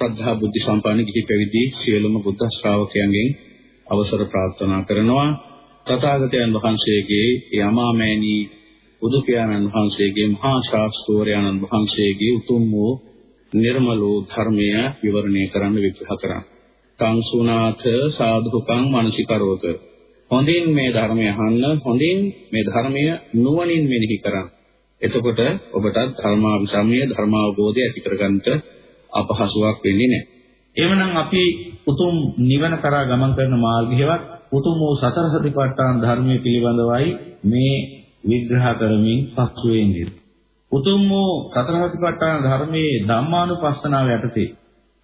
ශ්‍රද්ධා බුද්ධ සම්පන්න ගිහි පැවිදි සියලුම බුද්ධ ශ්‍රාවකයන්ගෙන් අවසර ප්‍රාර්ථනා කරනවා තථාගතයන් වහන්සේගේ යමාමෑණී බුදු පියාණන් වහන්සේගේ මහා ශාස්ත්‍රෝරයන්න් වහන්සේගේ උතුම් වූ නිර්මල වූ ධර්මය විවරණය කරන්න විග්‍රහ කරන්න. තං සුනාථ සාධුකං මනසිකරෝත. හොඳින් මේ ධර්මය අහන්න, හොඳින් මේ ධර්මය නුවණින් මෙනෙහි කරන්න. එතකොට ඔබටත් ධර්මාවිසමය ධර්මාවබෝධය ඇති කරගන්නට අපහසුාවක් වෙන්නේ නැහැ. එවනම් අපි උතුම් නිවන කරා ගමන් කරන මාර්ගයවත් උතුම් වූ සතර සතිපට්ඨාන ධර්මයේ පිළිබඳවයි මේ විග්‍රහ කරමින් පසු වෙන්නේ. උතුම් වූ සතර සතිපට්ඨාන ධර්මයේ ධම්මානුපස්සනාව යටතේ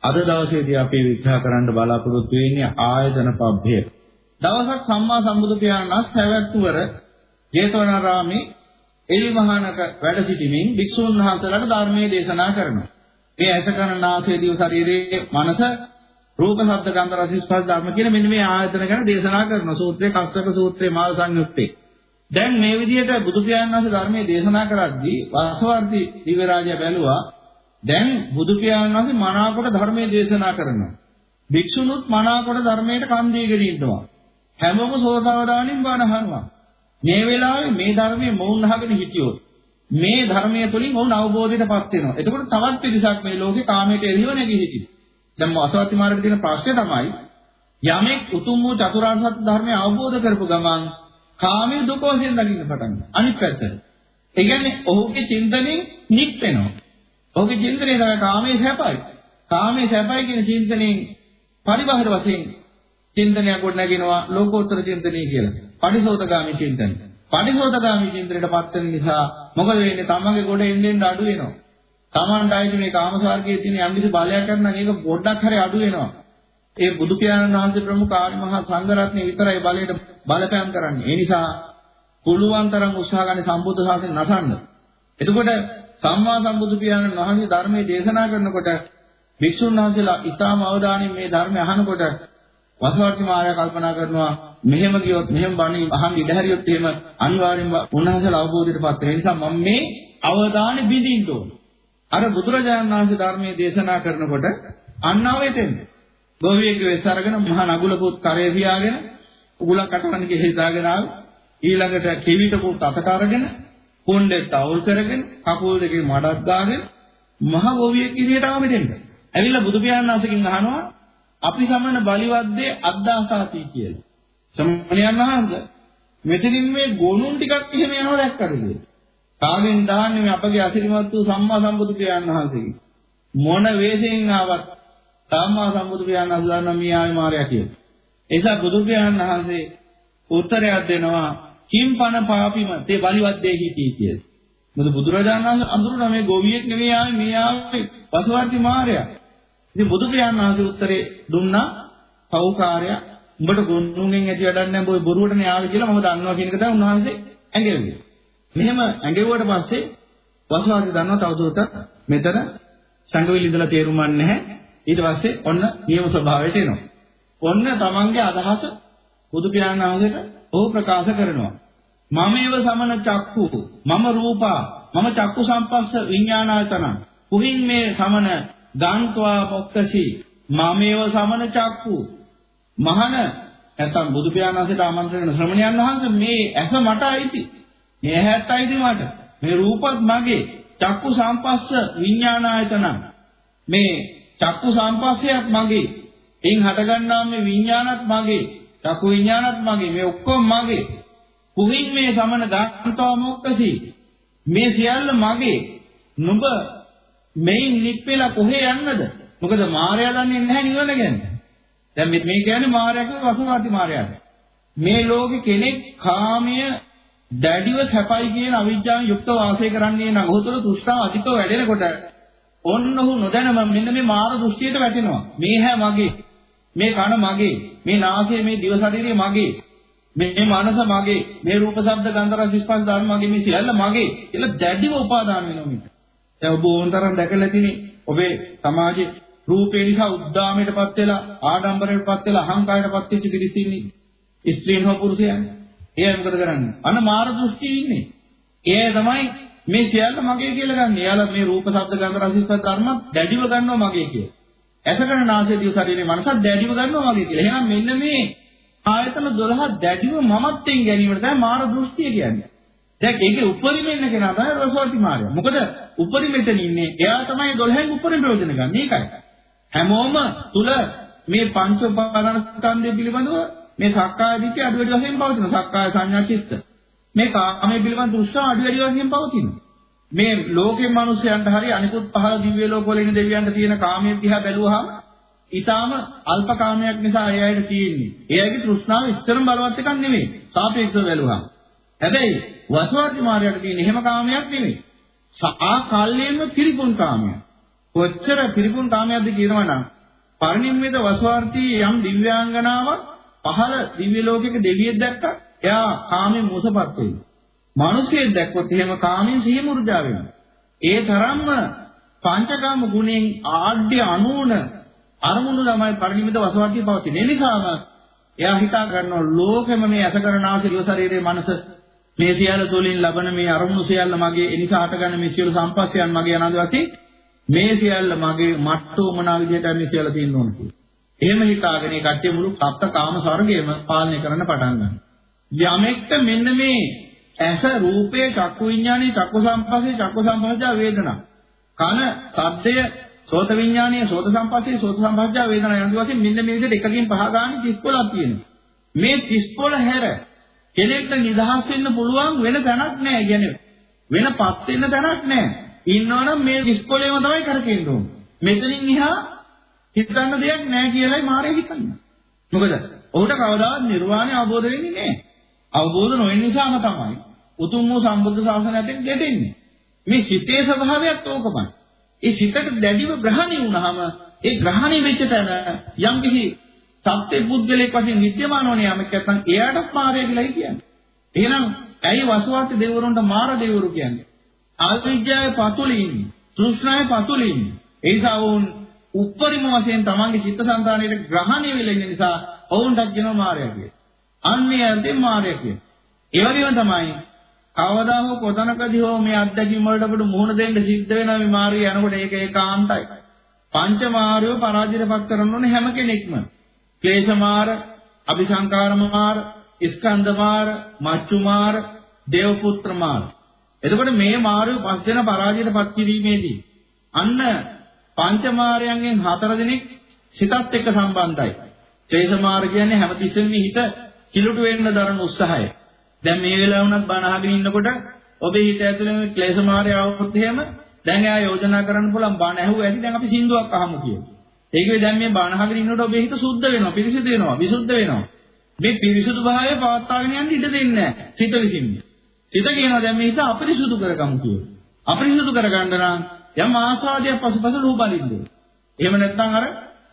අද දවසේදී අපි විග්‍රහ කරන්න බලාපොරොත්තු වෙන්නේ ආයතන පබ්බය. දවසක් සම්මා සම්බුදු පියාණන් සැවැත්තුවර ජේතවනාරාමේ එලිමහානක වැඩ සිටමින් භික්ෂුන් වහන්සේලාට ධර්මයේ දේශනා කරනවා. මේ ඇස කන නාසය දිව ශරීරයේ මනස රූප ශබ්ද ගන්ධ රස ස්පර්ශ ධර්ම කියන මෙන්න මේ ආයතන ගැන දේශනා කරන සූත්‍රයේ කස්සක සූත්‍රයේ මාල් සංයුත්තේ. දැන් මේ විදිහට බුදු පියාණන් වහන්සේ ධර්මයේ දේශනා කරද්දී වාසවර්ති දිව්‍ය රාජය බැලුවා. දැන් බුදු පියාණන් වහන්සේ මනාකොට ධර්මයේ දේශනා කරනවා. භික්ෂුණුත් මනාකොට ධර්මයට කන් දීගෙන ඉන්නවා. හැමෝම සෝතාවදානින් බණ අහනවා. මේ වෙලාවේ මේ ධර්මයේ මොවුන් අහගෙන හිටියොත් මේ ධර්මයේ තුලින් ඔවුන් අවබෝධයටපත් වෙනවා. එතකොට තවත් පිරිසක් මේ ලෝකේ කාමයට එළිව නැගී හිටිනවා. දැන් අසවත්ති මාර්ගයේ තියෙන ප්‍රශ්නේ තමයි යමෙක් උතුම් වූ චතුරාර්ය සත්‍ය ධර්මය අවබෝධ කරපු ගමන් කාමයේ දුක වශයෙන් දකින්න පටන් ගන්නවා. අනිත් පැත්තට. ඒ කියන්නේ ඔහුගේ චින්තනයෙන් නික් වෙනවා. ඔහුගේ චින්තනය තමයි කාමයේ සැපයි. කාමයේ සැපයි කියන චින්තනයෙන් පරිබාහිර වශයෙන් චින්තනයක් ගොඩ නැගෙනවා ලෝකෝත්තර චින්තනය කියලා. පටිසෝතගාමී චින්තනය. පටිසෝතගාමී චින්තනයටපත් වෙන නිසා මොකද වෙන්නේ? තමන්ගේ ගොඩ එන්නෙන් අඩු වෙනවා. තමන්ට ආයේ මේ කාමසාර්ගයේ තියෙන යම්කිසි බලයක් කරනම් ඒක පොඩ්ඩක් හරි අඩු වෙනවා. ඒ බුදු පියාණන් වහන්සේ ප්‍රමුඛ ආර්ය මහා සංඝරත්නය විතරයි බලයට බලපෑම් කරන්නේ. ඒ නිසා පුළුවන් තරම් උත්සාහ ගන්න සම්බුද්ධ ශාසනය නසන්න. එතකොට සම්මා සම්බුදු පියාණන් වහන්සේ ධර්මයේ දේශනා කරනකොට භික්ෂුන් වහන්සේලා ඊටාම අවධානයෙන් මේ ධර්මය අහනකොට වසවර්ති මාර්යා කල්පනා කරනවා මෙහෙම ගියොත් මෙහෙම බණ අහන් ඉඩ හැරියොත් එහෙම අනිවාර්යෙන්ම උන්වහන්සේලා අවබෝධයටපත් වෙන නිසා මම මේ අවධානය බිඳින්න ඕන. අර බුදුරජාණන් වහන්සේ ධර්මයේ දේශනා කරනකොට අන්නාවෙතෙන් ගෝවියෙක්ගේ වෙස් අරගෙන මහා නගුලකුත් කරේ පියාගෙන උගුලක් අටවන්නේ කෙහෙදාගෙන ආව ඊළඟට කෙවිතකුත් අතට අරගෙන කොණ්ඩෙත් අවුල් කරගෙන කකුල් දෙකේ මඩක් දාගෙන මහ ගෝවියෙක් ඉදිරියට ආව මෙතෙන්ට. ඇවිල්ලා බුදු පියාණන් වහන්සේගෙන් අහනවා අපි සමන බලවත්දේ අද්දාසාති කියලා. සම්මණයන් වහන්සේ මෙතනින් මේ ගොනුන් ටිකක් එහෙම යනවා දැක්කද කියලා. කාගෙන් දාන්නේ මේ අපගේ අසිරිමත් වූ සම්මා සම්බුදු පියාණන් වහන්සේගෙන්. මොන වේශයෙන් ආවත් සම්මා සම්බුදු පියාණන් වහන්සේ දන්නා මේ ආවේ මාර්යා කියලා. ඒසා බුදු පියාණන් වහන්සේ උත්තරයක් දෙනවා කිම්පන පාපිම තේ බලවත්දේ හිටී කියලා. මොකද බුදුරජාණන් වහන්සේ අඳුරන මේ ගෝවියෙක් නෙවෙයි ආවේ මේ ආවේ පසුවර්ති මාර්යා. ඉතින් බුදු පියාණන් වහන්සේ උත්තරේ දුන්නා පෞකාරය උඹට ගොන්නුන්ගෙන් ඇති වැඩක් නැහැ බොයි බොරුවටනේ ආවේ කියලා මම දන්නවා කියන එක තමයි උන්වහන්සේ ඇඟෙන්නේ. මෙහෙම ඇඟෙව්වට පස්සේ වසවාසි දන්නවා තවදුරටත් මෙතන සංගවිලි ඉඳලා තේරුම් නැහැ. ඊට පස්සේ ඔන්න නියම ස්වභාවයට එනවා. ඔන්න තමන්ගේ අදහස බුදු පියාණන් වහන්සේට ඔහු ප්‍රකාශ කරනවා. මමේව සමන චක්කු මම රූපා මම චක්කු සම්පස්ස විඥානායතන කුහින් මේ සමන ගාන්ත්වා මොක්කසි මමේව සමන චක්කු මහන නැත්නම් බුදු පියාණන් වහන්සේට ආමන්ත්‍රණ කරන ශ්‍රමණයන් වහන්සේ මේ ඇස මට අයිති. මේ ඇහත් අයිති මට. මේ රූපත් මගේ. චක්කු සම්පස්ස විඥානායතන. මේ චක්කු සම්පස්සයත් මගේ. එයින් හටගන්නා මේ විඥානත් මගේ. චක්කු විඥානත් මගේ. මේ ඔක්කොම මගේ. කුහින් මේ සමන ගාන්ත්වා මොක්කසි. මේ සියල්ල මගේ. නුඹ මෙයින් නිප්පෙලා කොහේ යන්නද? මොකද මායя දන්නේ නැහැ නිවන ගැන. දැන් මේ කියන්නේ මායяගේ වසුවාති මායяද. මේ ලෝකේ කෙනෙක් කාමය දැඩිව සැපයි කියන අවිජ්ජාවෙන් යුක්ත වාසය කරන්නේ නම් ඔහු තුළ තෘෂ්ණාව අධිකව වැඩෙනකොට ඔන්න ඔහු නොදැනම මෙන්න මේ මාර දෘෂ්ටියට වැටෙනවා. මේ හැ මගේ. මේ කන මගේ. මේ නාසය මේ දිව ශරීරය මගේ. මේ මනස මගේ. මේ රූප ශබ්ද ගන්ධ රස ස්පර්ශ ධර්ම මගේ. මේ සියල්ල මගේ. කියලා දැඩිව උපාදාන වෙනවා මේක. දැන් ඔබ ඕනතරම් දැකලා තිනේ ඔබේ සමාජයේ රූපේ නිසා උද්දාමයටපත් වෙලා ආඩම්බරයටපත් වෙලා අහංකාරයටපත් වෙච්ච පිරිස ඉන්නේ. ස්ත්‍රීන් හෝ පුරුෂයන්. ඒ අය මොකද කරන්නේ? අන මාර දෘෂ්ටි ඉන්නේ. ඒ තමයි මේ සියල්ල මගේ කියලා ගන්න. එයාලා මේ රූප, ශබ්ද, ගන්ධ, රස, ස්පර්ශ ධර්ම දැඩිව ගන්නවා මගේ කියලා. ඇසකන නාසය දිව ශරීරේ මනසත් දැඩිව ගන්නවා වගේ කියලා. එහෙනම් මෙන්න මේ ආයතන 12 දැඩිව මමත්වෙන් ගැනීමට තමයි මාන දෘෂ්ටිය කියන්නේ. දැන් ඒකේ උපරිම ඉන්න කෙනා තමයි රසවති මාර්යා. මොකද උපරිමෙතන ඉන්නේ එයා තමයි 12න් උපරිම ප්‍රයෝජන ගන්න. ඒකයි. හැමෝම තුල මේ පංච උපාදානස්කන්ධය පිළිබඳව මේ සක්කාය දිට්ඨිය අඩු වැඩි වශයෙන් පවතින. සක්කාය සංඥා චිත්ත. මේ කාමයේ පිළිබඳ දෘෂ්ටි අඩු වැඩි වශයෙන් පවතින. මේ ලෝකේ මිනිස්යන්ට හරි අනිකුත් පහළ දිව්‍ය ලෝකවල ඉන්න දෙවියන්ට තියෙන කාමයේ දිහා බැලුවහම ඊටාම අල්ප කාමයක් නිසා ඒ අයට තියෙන්නේ. ඒ අයගේ තෘෂ්ණාව ඉතරම් බලවත් එකක් නෙමෙයි. සාපේක්ෂව බැලුවහම. හැබැයි වසවාති මාර්යයට තියෙන එහෙම කාමයක් නෙමෙයි. ආ කල්යෙම පිරිපුන් කාමයක්. කොච්චර පිරිපුන් කාමයක්ද කියනවනම් පරිණිම්මිත වසවාර්ති යම් දිව්‍යාංගනාවක් පහළ දිව්‍ය ලෝකයක දෙවියෙක් දැක්කා එයා කාමෙන් මොසපත් වෙනවා. මිනිසෙක් දැක්කොත් එහෙම කාමෙන් සිහි මුර්ජා වෙනවා. ඒ තරම්ම පංචකාම ගුණෙන් ආඩ්‍ය අනූන අරමුණු ළමයි පරිණිමිත වසවාර්තිය පවතින. ඒ නිසාම එයා හිතා ගන්නවා ලෝකෙම මේ අසකරණාසි දිව ශරීරයේ මනස මේ සියල්ල තුළින් ලබන මේ අරමුණු සියල්ල මගේ ඒ නිසා හටගන්න මේ සියලු සම්පස්සයන් මගේ අනන්ත වශයෙන් මේ සියල්ල මගේ මට්ටෝමනා විදිහට මේ සියල්ල තියෙන්න ඕන කියලා. එහෙම හිතාගෙන ඒ කට්ටිය මුළු සප්ත කාම ස්වර්ගයම පාලනය කරන්න පටන් ගන්නවා. යමෙක්ට මෙන්න මේ ඇස රූපේ චක්කු විඥානේ චක්කු සම්පස්සේ චක්කු සම්පස්සා වේදනා. කන සද්දය සෝත විඥානීය සෝත සම්පස්සේ සෝත සම්පස්සා වේදනා යන වශයෙන් මෙන්න මේ විදිහට එකකින් පහ ගන්න 35ක් තියෙනවා. මේ 35 හැර කෙනෙක්ට නිදහස් වෙන්න පුළුවන් වෙන තැනක් නැහැ. කියන්නේ වෙනපත් වෙන්න තැනක් නැහැ. ඉන්නවනම් මේ 35ේම තමයි කරකෙන්න ඕනේ. මෙතනින් එහා හිතන්න දෙයක් නැහැ කියලායි මාරේ හිතන්නේ. මොකද ඔහුට කවදාවත් නිර්වාණය අවබෝධ වෙන්නේ නැහැ. අවබෝධ නොවෙන නිසාම තමයි උතුම් වූ සම්බුද්ධ ශාසනයට ගැටෙන්නේ. මේ සිතේ ස්වභාවයත් ඕකමයි. ඒ සිතට දැඩිව ග්‍රහණය වුණාම ඒ ග්‍රහණය වෙච්ච තැන යම් කිසි සත්‍ය පුද්ගලෙක් වශයෙන් විද්‍යමාන වන යමක් නැත්නම් එයාටත් මාරය කියලායි කියන්නේ. එහෙනම් ඇයි වසවාති දෙවිවරුන්ට මාර දෙවිවරු කියන්නේ? අවිද්‍යාවේ පතුලින්, තෘෂ්ණාවේ පතුලින්. ඒ නිසා වුන් උප්පරිම වශයෙන් තමන්ගේ චිත්තසංතානයේ ග්‍රහණය වෙලා ඉන්න නිසා ඔවුන්ටත් කියනවා මාරය කියලා. අන්නේ අන්තිම මාරය කියලා. ඒ වගේම තමයි කවදා හෝ කොතනකදී හෝ මේ අත්දැකීම් වලට අපිට මුහුණ දෙන්න සිද්ධ වෙනවා මේ මාර්ගය යනකොට ඒක ඒකාන්තයි. පංච මාර්යෝ පරාජයටපත් කරන්න ඕනේ හැම කෙනෙක්ම. ක්ලේශ මාර, අபிසංකාර මාර, ස්කන්ධ මාර, මච්චු මාර, දේව පුත්‍ර මාර. එතකොට මේ මාර්යෝ පස් දෙනා පරාජයටපත් කිරීමේදී අන්න පංච මාර්යයන්ගෙන් හතර දෙනෙක් සිතත් එක්ක සම්බන්ධයි. ක්ලේශ මාර කියන්නේ හැමතිස්සෙම හිත කිලුට වෙන්න දරන උත්සාහය. දැන් මේ වෙලාව වුණත් බණ අහගෙන ඉන්නකොට ඔබේ හිත ඇතුලේ ක්ලේශ මාර්ය આવුත් එහෙම දැන් එයා යෝජනා කරන්න පුළුවන් බණ ඇහුව ඇති දැන් අපි සින්දුවක් අහමු කියලා. ඒකේ දැන් මේ බණ අහගෙන ඉන්නකොට ඔබේ හිත සුද්ධ වෙනවා, පිරිසිදු වෙනවා, විසුද්ධ වෙනවා. මේ පිරිසුදු භාවය පවත්වාගෙන යන්න ඉඩ දෙන්නේ නැහැ. සිත විසින්. සිත කියනවා දැන් මේ හිත අපිරිසුදු කරගමු කියලා. අපිරිසුදු කරගන්න නම් යම් ආස්වාදයක් පසුපස ලෝබලින්න. එහෙම නැත්නම් අර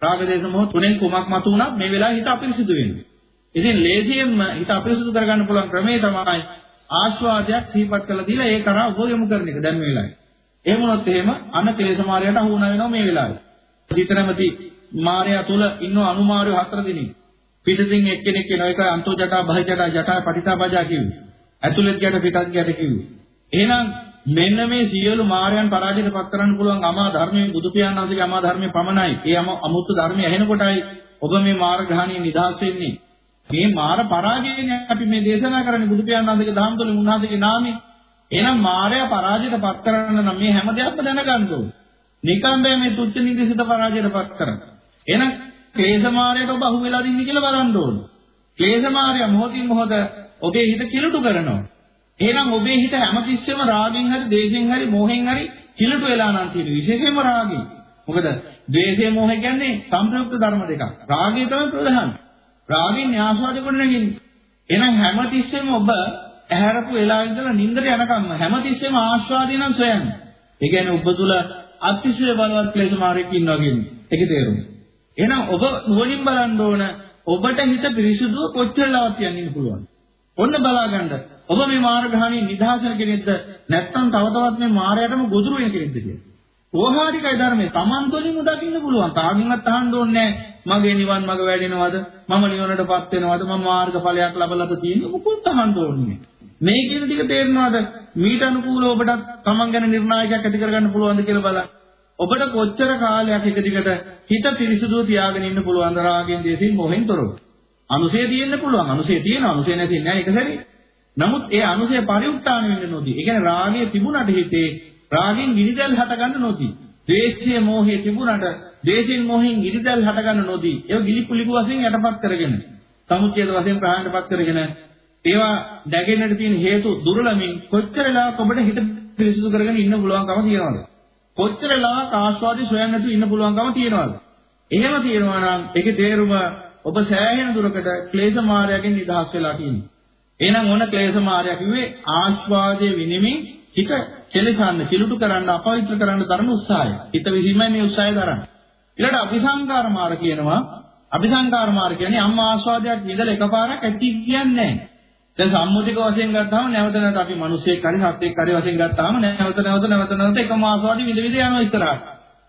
රාග දේශ මොහ තුනෙන් කුමක් මතු වුණත් මේ වෙලාවේ හිත අපිරිසුදු වෙන්නේ. ඉතින් ලේසියෙන්ම හිත අපිරිසුදු කරගන්න පුළුවන් ක්‍රමේ තමයි ආස්වාදයක් සිහිපත් කරලා දීලා ඒ කරා උපයොමු කරන එක දැන් මේ වෙලාවේ. එහෙම වුණොත් එහෙම අන ක්ලේශ මාර්යයට අහු වුණා වෙනවා මේ වෙලාවේ. හිතනමති මාර්යා තුල ඉන්න අනුමාර්යෝ හතර දිනක්. පිටින් එක්කෙනෙක් කියන එක අන්තෝ ජටා බහ ජටා ජටා පටිතා බජා කිව්වේ. ඇතුළත් ගැට පිටත් ගැට කිව්වේ. එහෙනම් මෙන්න මේ සියලු මායයන් පරාජයට පත් කරන්න පුළුවන් අමා ධර්මයේ බුදු පියාණන් වහන්සේගේ අමා ධර්මයේ පමණයි. ඒ අමුත්තු ධර්මය ඇහෙනකොටයි ඔබ මේ මාර්ගහානිය නිදහස් වෙන්නේ. මේ මාර පරාජයනේ අපි මේ දේශනා කරන්නේ බුදු පියාණන් වහන්සේගේ දහම් තුළින් උන්වහන්සේගේ නාමයෙන්. එහෙනම් මායя පරාජයට පත් කරන්න නම් මේ හැම දෙයක්ම දැනගන්න ඕනේ. නිකම් බෑ මේ තුච්ච නිදිසිත පරාජයට පත් කරන්න. එහෙනම් ක්ලේශ මායයට ඔබ අහු වෙලා දින්නේ කියලා බලන්න ඕනේ. ක්ලේශ මායя මොහොතින් මොහොත ඔබේ හිත කිලුටු කරනවා. එහෙනම් ඔබේ හිත හැමතිස්සෙම රාගෙන් හරි, දේශෙන් හරි, මෝහෙන් හරි කිලුටු වෙලා නම් තියෙන විශේෂයෙන්ම රාගෙන්. මොකද ද්වේෂය මෝහය කියන්නේ සංප්‍රයුක්ත ධර්ම දෙකක්. රාගය තමයි ප්‍රධාන. රාගෙන් ආස්වාද කොට නැගින්නේ. එහෙනම් හැමතිස්සෙම ඔබ ඇහැරපු වෙලාවෙ ඉඳලා නිින්දට යනකම් හැමතිස්සෙම ආස්වාදේ නම් සොයන්නේ. ඒ කියන්නේ ඔබ තුල අතිශය බලවත් ක්ලේශ මාර්ගයක් ඉන්නවා කියන්නේ. ඒකේ තේරුම. එහෙනම් ඔබ නුවණින් බලන්න ඕන ඔබට හිත පිරිසුදුව කොච්චර ලවත් යන්න පුළුවන්. ඔන්න බලාගන්න. ඔබ මේ මාර්ගහානිය නිදහසන කෙනෙක්ද නැත්නම් තව තවත් මේ මායයටම ගොදුරු වෙන කෙනෙක්ද කියලා. ඕහාරිකයි ධර්මයේ Taman තුළින් උදකින්න පුළුවන්. කාගෙන්වත් අහන්න ඕනේ මගේ නිවන් මඟ වැඩෙනවද? මම නිවනටපත් වෙනවද? මම මාර්ගඵලයක් ලබලාද තියෙන්නේ? මොකුත් අහන්න ඕනේ මේ කියන ටික තේරෙනවද? මීට අනුකූලව ඔබට Taman ගැන නිර්ණායකයක් ඇති කරගන්න පුළුවන්ද කියලා බලන්න. ඔබට කොච්චර කාලයක් එක දිගට හිත පිරිසුදුව තියාගෙන ඉන්න පුළුවන්ද රාගෙන් දේශින් මොහෙන් තොරව? අනුසය තියෙන්න පුළුවන්. අනුසය තියෙනවා. අනුසය නැති නෑ ඒක සැරේ. නමුත් ඒ අනුසය පරිඋත්තාන වෙන්න නොදී. ඒ කියන්නේ රාගය තිබුණට හිතේ රාගෙන් ගිනිදැල් හටගන්න නොදී. ද්වේෂයේ මෝහයේ තිබුණට ද්වේෂෙන් මෝහෙන් ගිනිදැල් හටගන්න නොදී. ඒක ගිලිපුලිකු වශයෙන් යටපත් කරගෙන සමුච්ඡේද වශයෙන් ප්‍රහාණයටපත් කරගෙන ඒවා දැගෙන්නට තියෙන හේතු දුර්ලභමින් කොච්චර වෙලාවක් ඔබට හිත පිරිසිදු කරගෙන ඉන්න පුළුවන්කම තියනවද? කොච්චර වෙලාවක් ආස්වාදී සොයන්න නැතුව ඉන්න පුළුවන්කම තියනවද? එහෙම තියනවා නම් ඒකේ තේරුම ඔබ සෑහෙන දුරකට ක්ලේශ මායාවෙන් නිදහස් වෙලා තියෙනවා. එහෙනම් මොන ක්ලේශ මායාව කිව්වේ ආස්වාදයේ විනිමින් හිත කෙලසන්න, කිලුටු කරන්න, අපවිත්‍ර කරන්න දරන උත්සාහය. හිත විහිමයි මේ උත්සාහය දරන්නේ. ඊළඟට අபிසංකාර මාර කියනවා. අபிසංකාර මාර කියන්නේ අම්මා ආස්වාදයක් විඳලා එකපාරක් ඇති කියන්නේ නැහැ. දැන් සම්මුතික වශයෙන් ගත්තාම නැවත නැවත අපි මිනිස්සෙක් හරි සත්වෙක් හරි වශයෙන් ගත්තාම නැවත නැවත නැවත නැවත එකම ආස්වාදී විඳ විඳ යනවා ඉස්සරහට.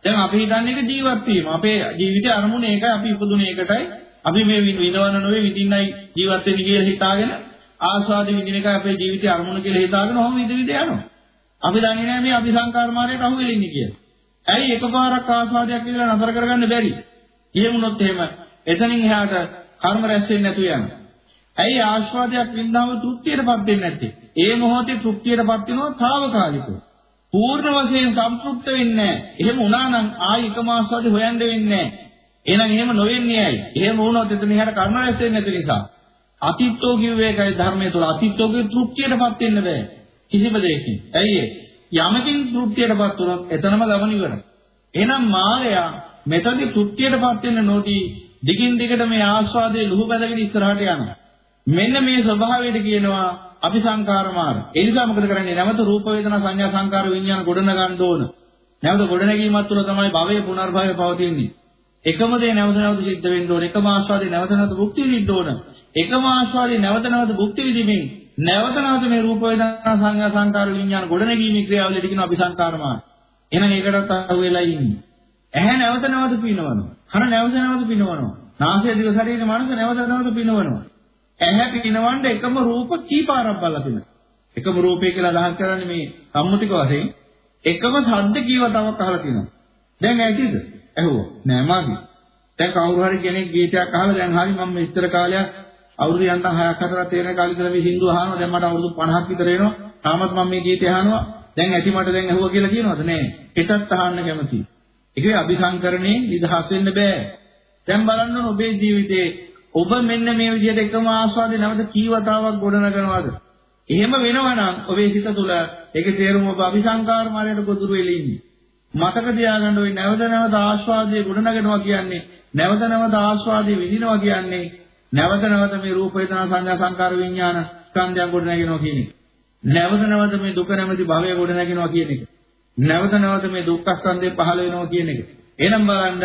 දැන් අපි හිතන්නේ ඒක ජීවත් වීම. අපේ ජීවිතයේ අරමුණ ඒකයි අපි ඉපදුනේ ඒකටයි. අපි මේ විඳවන නොවේ විඳින්නයි ජීවත් වෙන්නේ කියලා හිතාගෙන ආස්වාදී විඳින එකයි අපේ ජීවිතයේ අරමුණ කියලා හිතාගෙන ඔහොම විඳ විඳ යනවා. අපි දන්නේ නැහැ මේ අபிසංකාර මාර්ගයට අහු වෙලා ඉන්නේ කියලා. ඇයි එකපාරක් ආස්වාදයක් කියලා නතර කරගන්න බැරි? එහෙම වුණොත් එහෙම එතනින් එහාට කර්ම රැස් වෙන්නේ නැතු යනවා. ඇයි ආස්වාදයක් වින්දාම තෘප්තියටපත් වෙන්නේ නැත්තේ? ඒ මොහොතේ තෘප්තියටපත් වෙනවා తాවකාලිකව. පූර්ණ වශයෙන් සම්පූර්ණ වෙන්නේ නැහැ. එහෙම වුණා නම් ආයි එකම ආස්වාදේ හොයන්න වෙන්නේ නැහැ. එහෙනම් එහෙම නොවෙන්නේ ඇයි? එහෙම වුණොත් එතන එහාට කර්ම රැස් වෙන්නේ නැති නිසා. අතිත්තෝ කිව්වේ ඒකයි ධර්මයේ තුල අතිත්තෝ කිව්වේ තෘප්තියටපත් වෙන්න බෑ. කිසිම දෙයකින්. ඇයි ඒ? යමකින් තෘප්තියටපත් වුණොත් එතනම ගමන ඉවරයි. එහෙනම් මායя මෙතනදී තෘප්තියටපත් වෙන්න නොදී දිගින් දිගට මේ ආස්වාදයේ ලුහු බැඳගෙන ඉස්සරහට යනවා. මෙන්න මේ ස්වභාවයට කියනවා අபிසංකාර මාර්ග. ඒ නිසා මොකද කරන්නේ? නැවත රූප වේදනා සංඥා සංකාර විඥාන ගොඩන ගන්න ඕන. නැවත ගොඩනැගීමත් තුළ තමයි භවයේ පුනර්භවය පවතින්නේ. එකම දේ නැවත නැවත සිද්ධ වෙන්න ඕන. එකම ආස්වාදේ නැවත නැවත භුක්ති විඳින්න ඕන. එකම ආස්වාදේ නැවත නැවත භුක්ති විඳිමින් නැවත නැවත මේ රූප වේදනා සංඥා සංකාර විඥාන ගොඩනැගීමේ ක්‍රියාවලියට කියන අபிසංකාර මාර්ග. එහෙනම් ඒකටත් අහු වෙලා ඉන්නේ. ඇහැ නැවත නැවත පිනවනවා. කන නැවත නැවත පිනවනවා. නාසය දිව ශරීරය මනස නැවත නැවත පිනවනවා. ඇහැ පිනවන්න එකම රූප කීපාරක් බලලා තියෙනවා. එකම රූපය කියලා අදහස් කරන්නේ මේ සම්මුතික වශයෙන් එකම ශබ්ද කීවතාවක් අහලා තියෙනවා. දැන් ඇයිද? ඇහුවා. නෑ මාගේ. දැන් කවුරු හරි කෙනෙක් ගීතයක් අහලා දැන් හරි මම මෙච්චර කාලයක් අවුරුදු යන්තම් 6ක් 4ක් තේරෙන කාලේ ඉඳලා මේ හින්දු අහනවා. දැන් මට අවුරුදු 50ක් විතර එනවා. තාමත් මම මේ ගීතය අහනවා. දැන් ඇති මට දැන් ඇහුවා කියලා කියනවද? නෑ. හිතත් අහන්න කැමතියි. ඒකේ අபிසංකරණේ නිදහස් වෙන්න බෑ. දැන් බලන්න ඔබේ ජීවිතේ ඔබ මෙන්න මේ විදිහට එකම ආස්වාදේ නැවත කීවතාවක් ගොඩනගනවාද? එහෙම වෙනවා නම් ඔබේ සිත තුළ ඒකේ තේරුම ඔබ අபிසංකාර මාර්ගයට ගොදුරු වෙලා ඉන්නේ. මතක තියාගන්න ඕනේ නැවත නැවත ආස්වාදයේ ගොඩනගනවා කියන්නේ නැවත නැවත ආස්වාදයේ විඳිනවා කියන්නේ නැවත නැවත මේ රූප වේදනා සංඥා සංකාර විඥාන ස්කන්ධයන් ගොඩනගනවා කියන එක. නැවත නැවත මේ දුක නැමැති භවය ගොඩනගනවා කියන එක. නැවත නැවත මේ දුක්ඛ ස්කන්ධය පහළ වෙනවා කියන එක. එහෙනම් බලන්න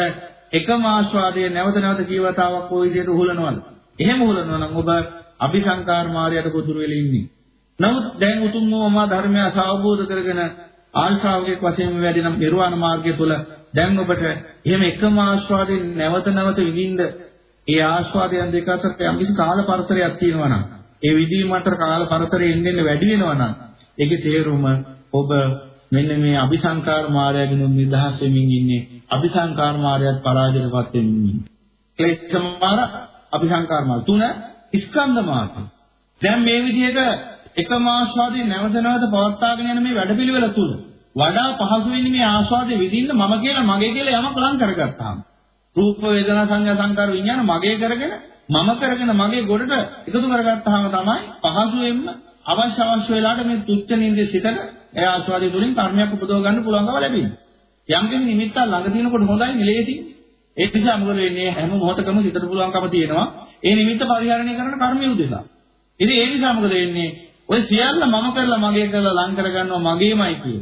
එකම ආස්වාදයේ නැවත නැවත ජීවිතාවක් කොයි විදිහට උහුලනවද? එහෙම උහුලනවා නම් ඔබ අபிසංකාර මායයට ගොදුරු වෙලා ඉන්නේ. නමුත් දැන් උතුම් වූ මා ධර්මය අවබෝධ කරගෙන ආශාවකයක් වශයෙන් වැඩෙන නිර්වාණ මාර්ගය තුල දැන් ඔබට එහෙම එකම ආස්වාදයෙන් නැවත නැවත විඳින්න ඒ ආස්වාදයන් දෙක අතර යම්කිසි කාල පරතරයක් තියෙනවා නම් ඒ විදීම අතර කාල පරතරය එන්නේ වැඩි වෙනවා නම් ඒකේ තේරුම ඔබ මෙන්න මේ අபிසංකාර මායාවෙන් නිදහස් වෙමින් ඉන්නේ. අபிසංකාර මායාවත් පරාජයටපත් වෙමින් ඉන්නේ. ක්ලේශ මාර අபிසංකාර මාර තුන ස්කන්ධ මාර්ගය දැන් මේ විදිහට එකම ආස්වාදයේ නැවත නැවත පවත්වාගෙන යන මේ වැඩපිළිවෙල තුල වඩා පහසු වෙන්නේ මේ ආස්වාදයේ විඳින්න මම කියලා මගේ කියලා යමක් ලං කරගත්තාම රූප වේදනා සංඥා සංකාර විඥාන මගේ කරගෙන මම කරගෙන මගේ ගොඩට එකතු කරගත්තාම තමයි පහසුවෙන්ම අවශ්‍ය අවශ්‍ය වෙලාවට මේ තුච්ච නින්දේ සිටක ඒ ආස්වාදයේ තුලින් කර්මයක් උපදව ගන්න පුළුවන්කම ලැබෙනවා. යම් කිසි නිමිත්තක් ළඟ තියෙනකොට හොඳයි නිලේසි. ඒ නිසා මොකද වෙන්නේ හැම මොහොතකම සිතට පුළුවන්කම තියෙනවා. ඒ නිමිත්ත පරිහරණය කරන කර්මිය උදෙසා. ඉතින් ඒ නිසා මොකද වෙන්නේ? ඔය සියල්ල මම කරලා මගේ කරලා ලං කරගන්නවා මගේමයි කියන.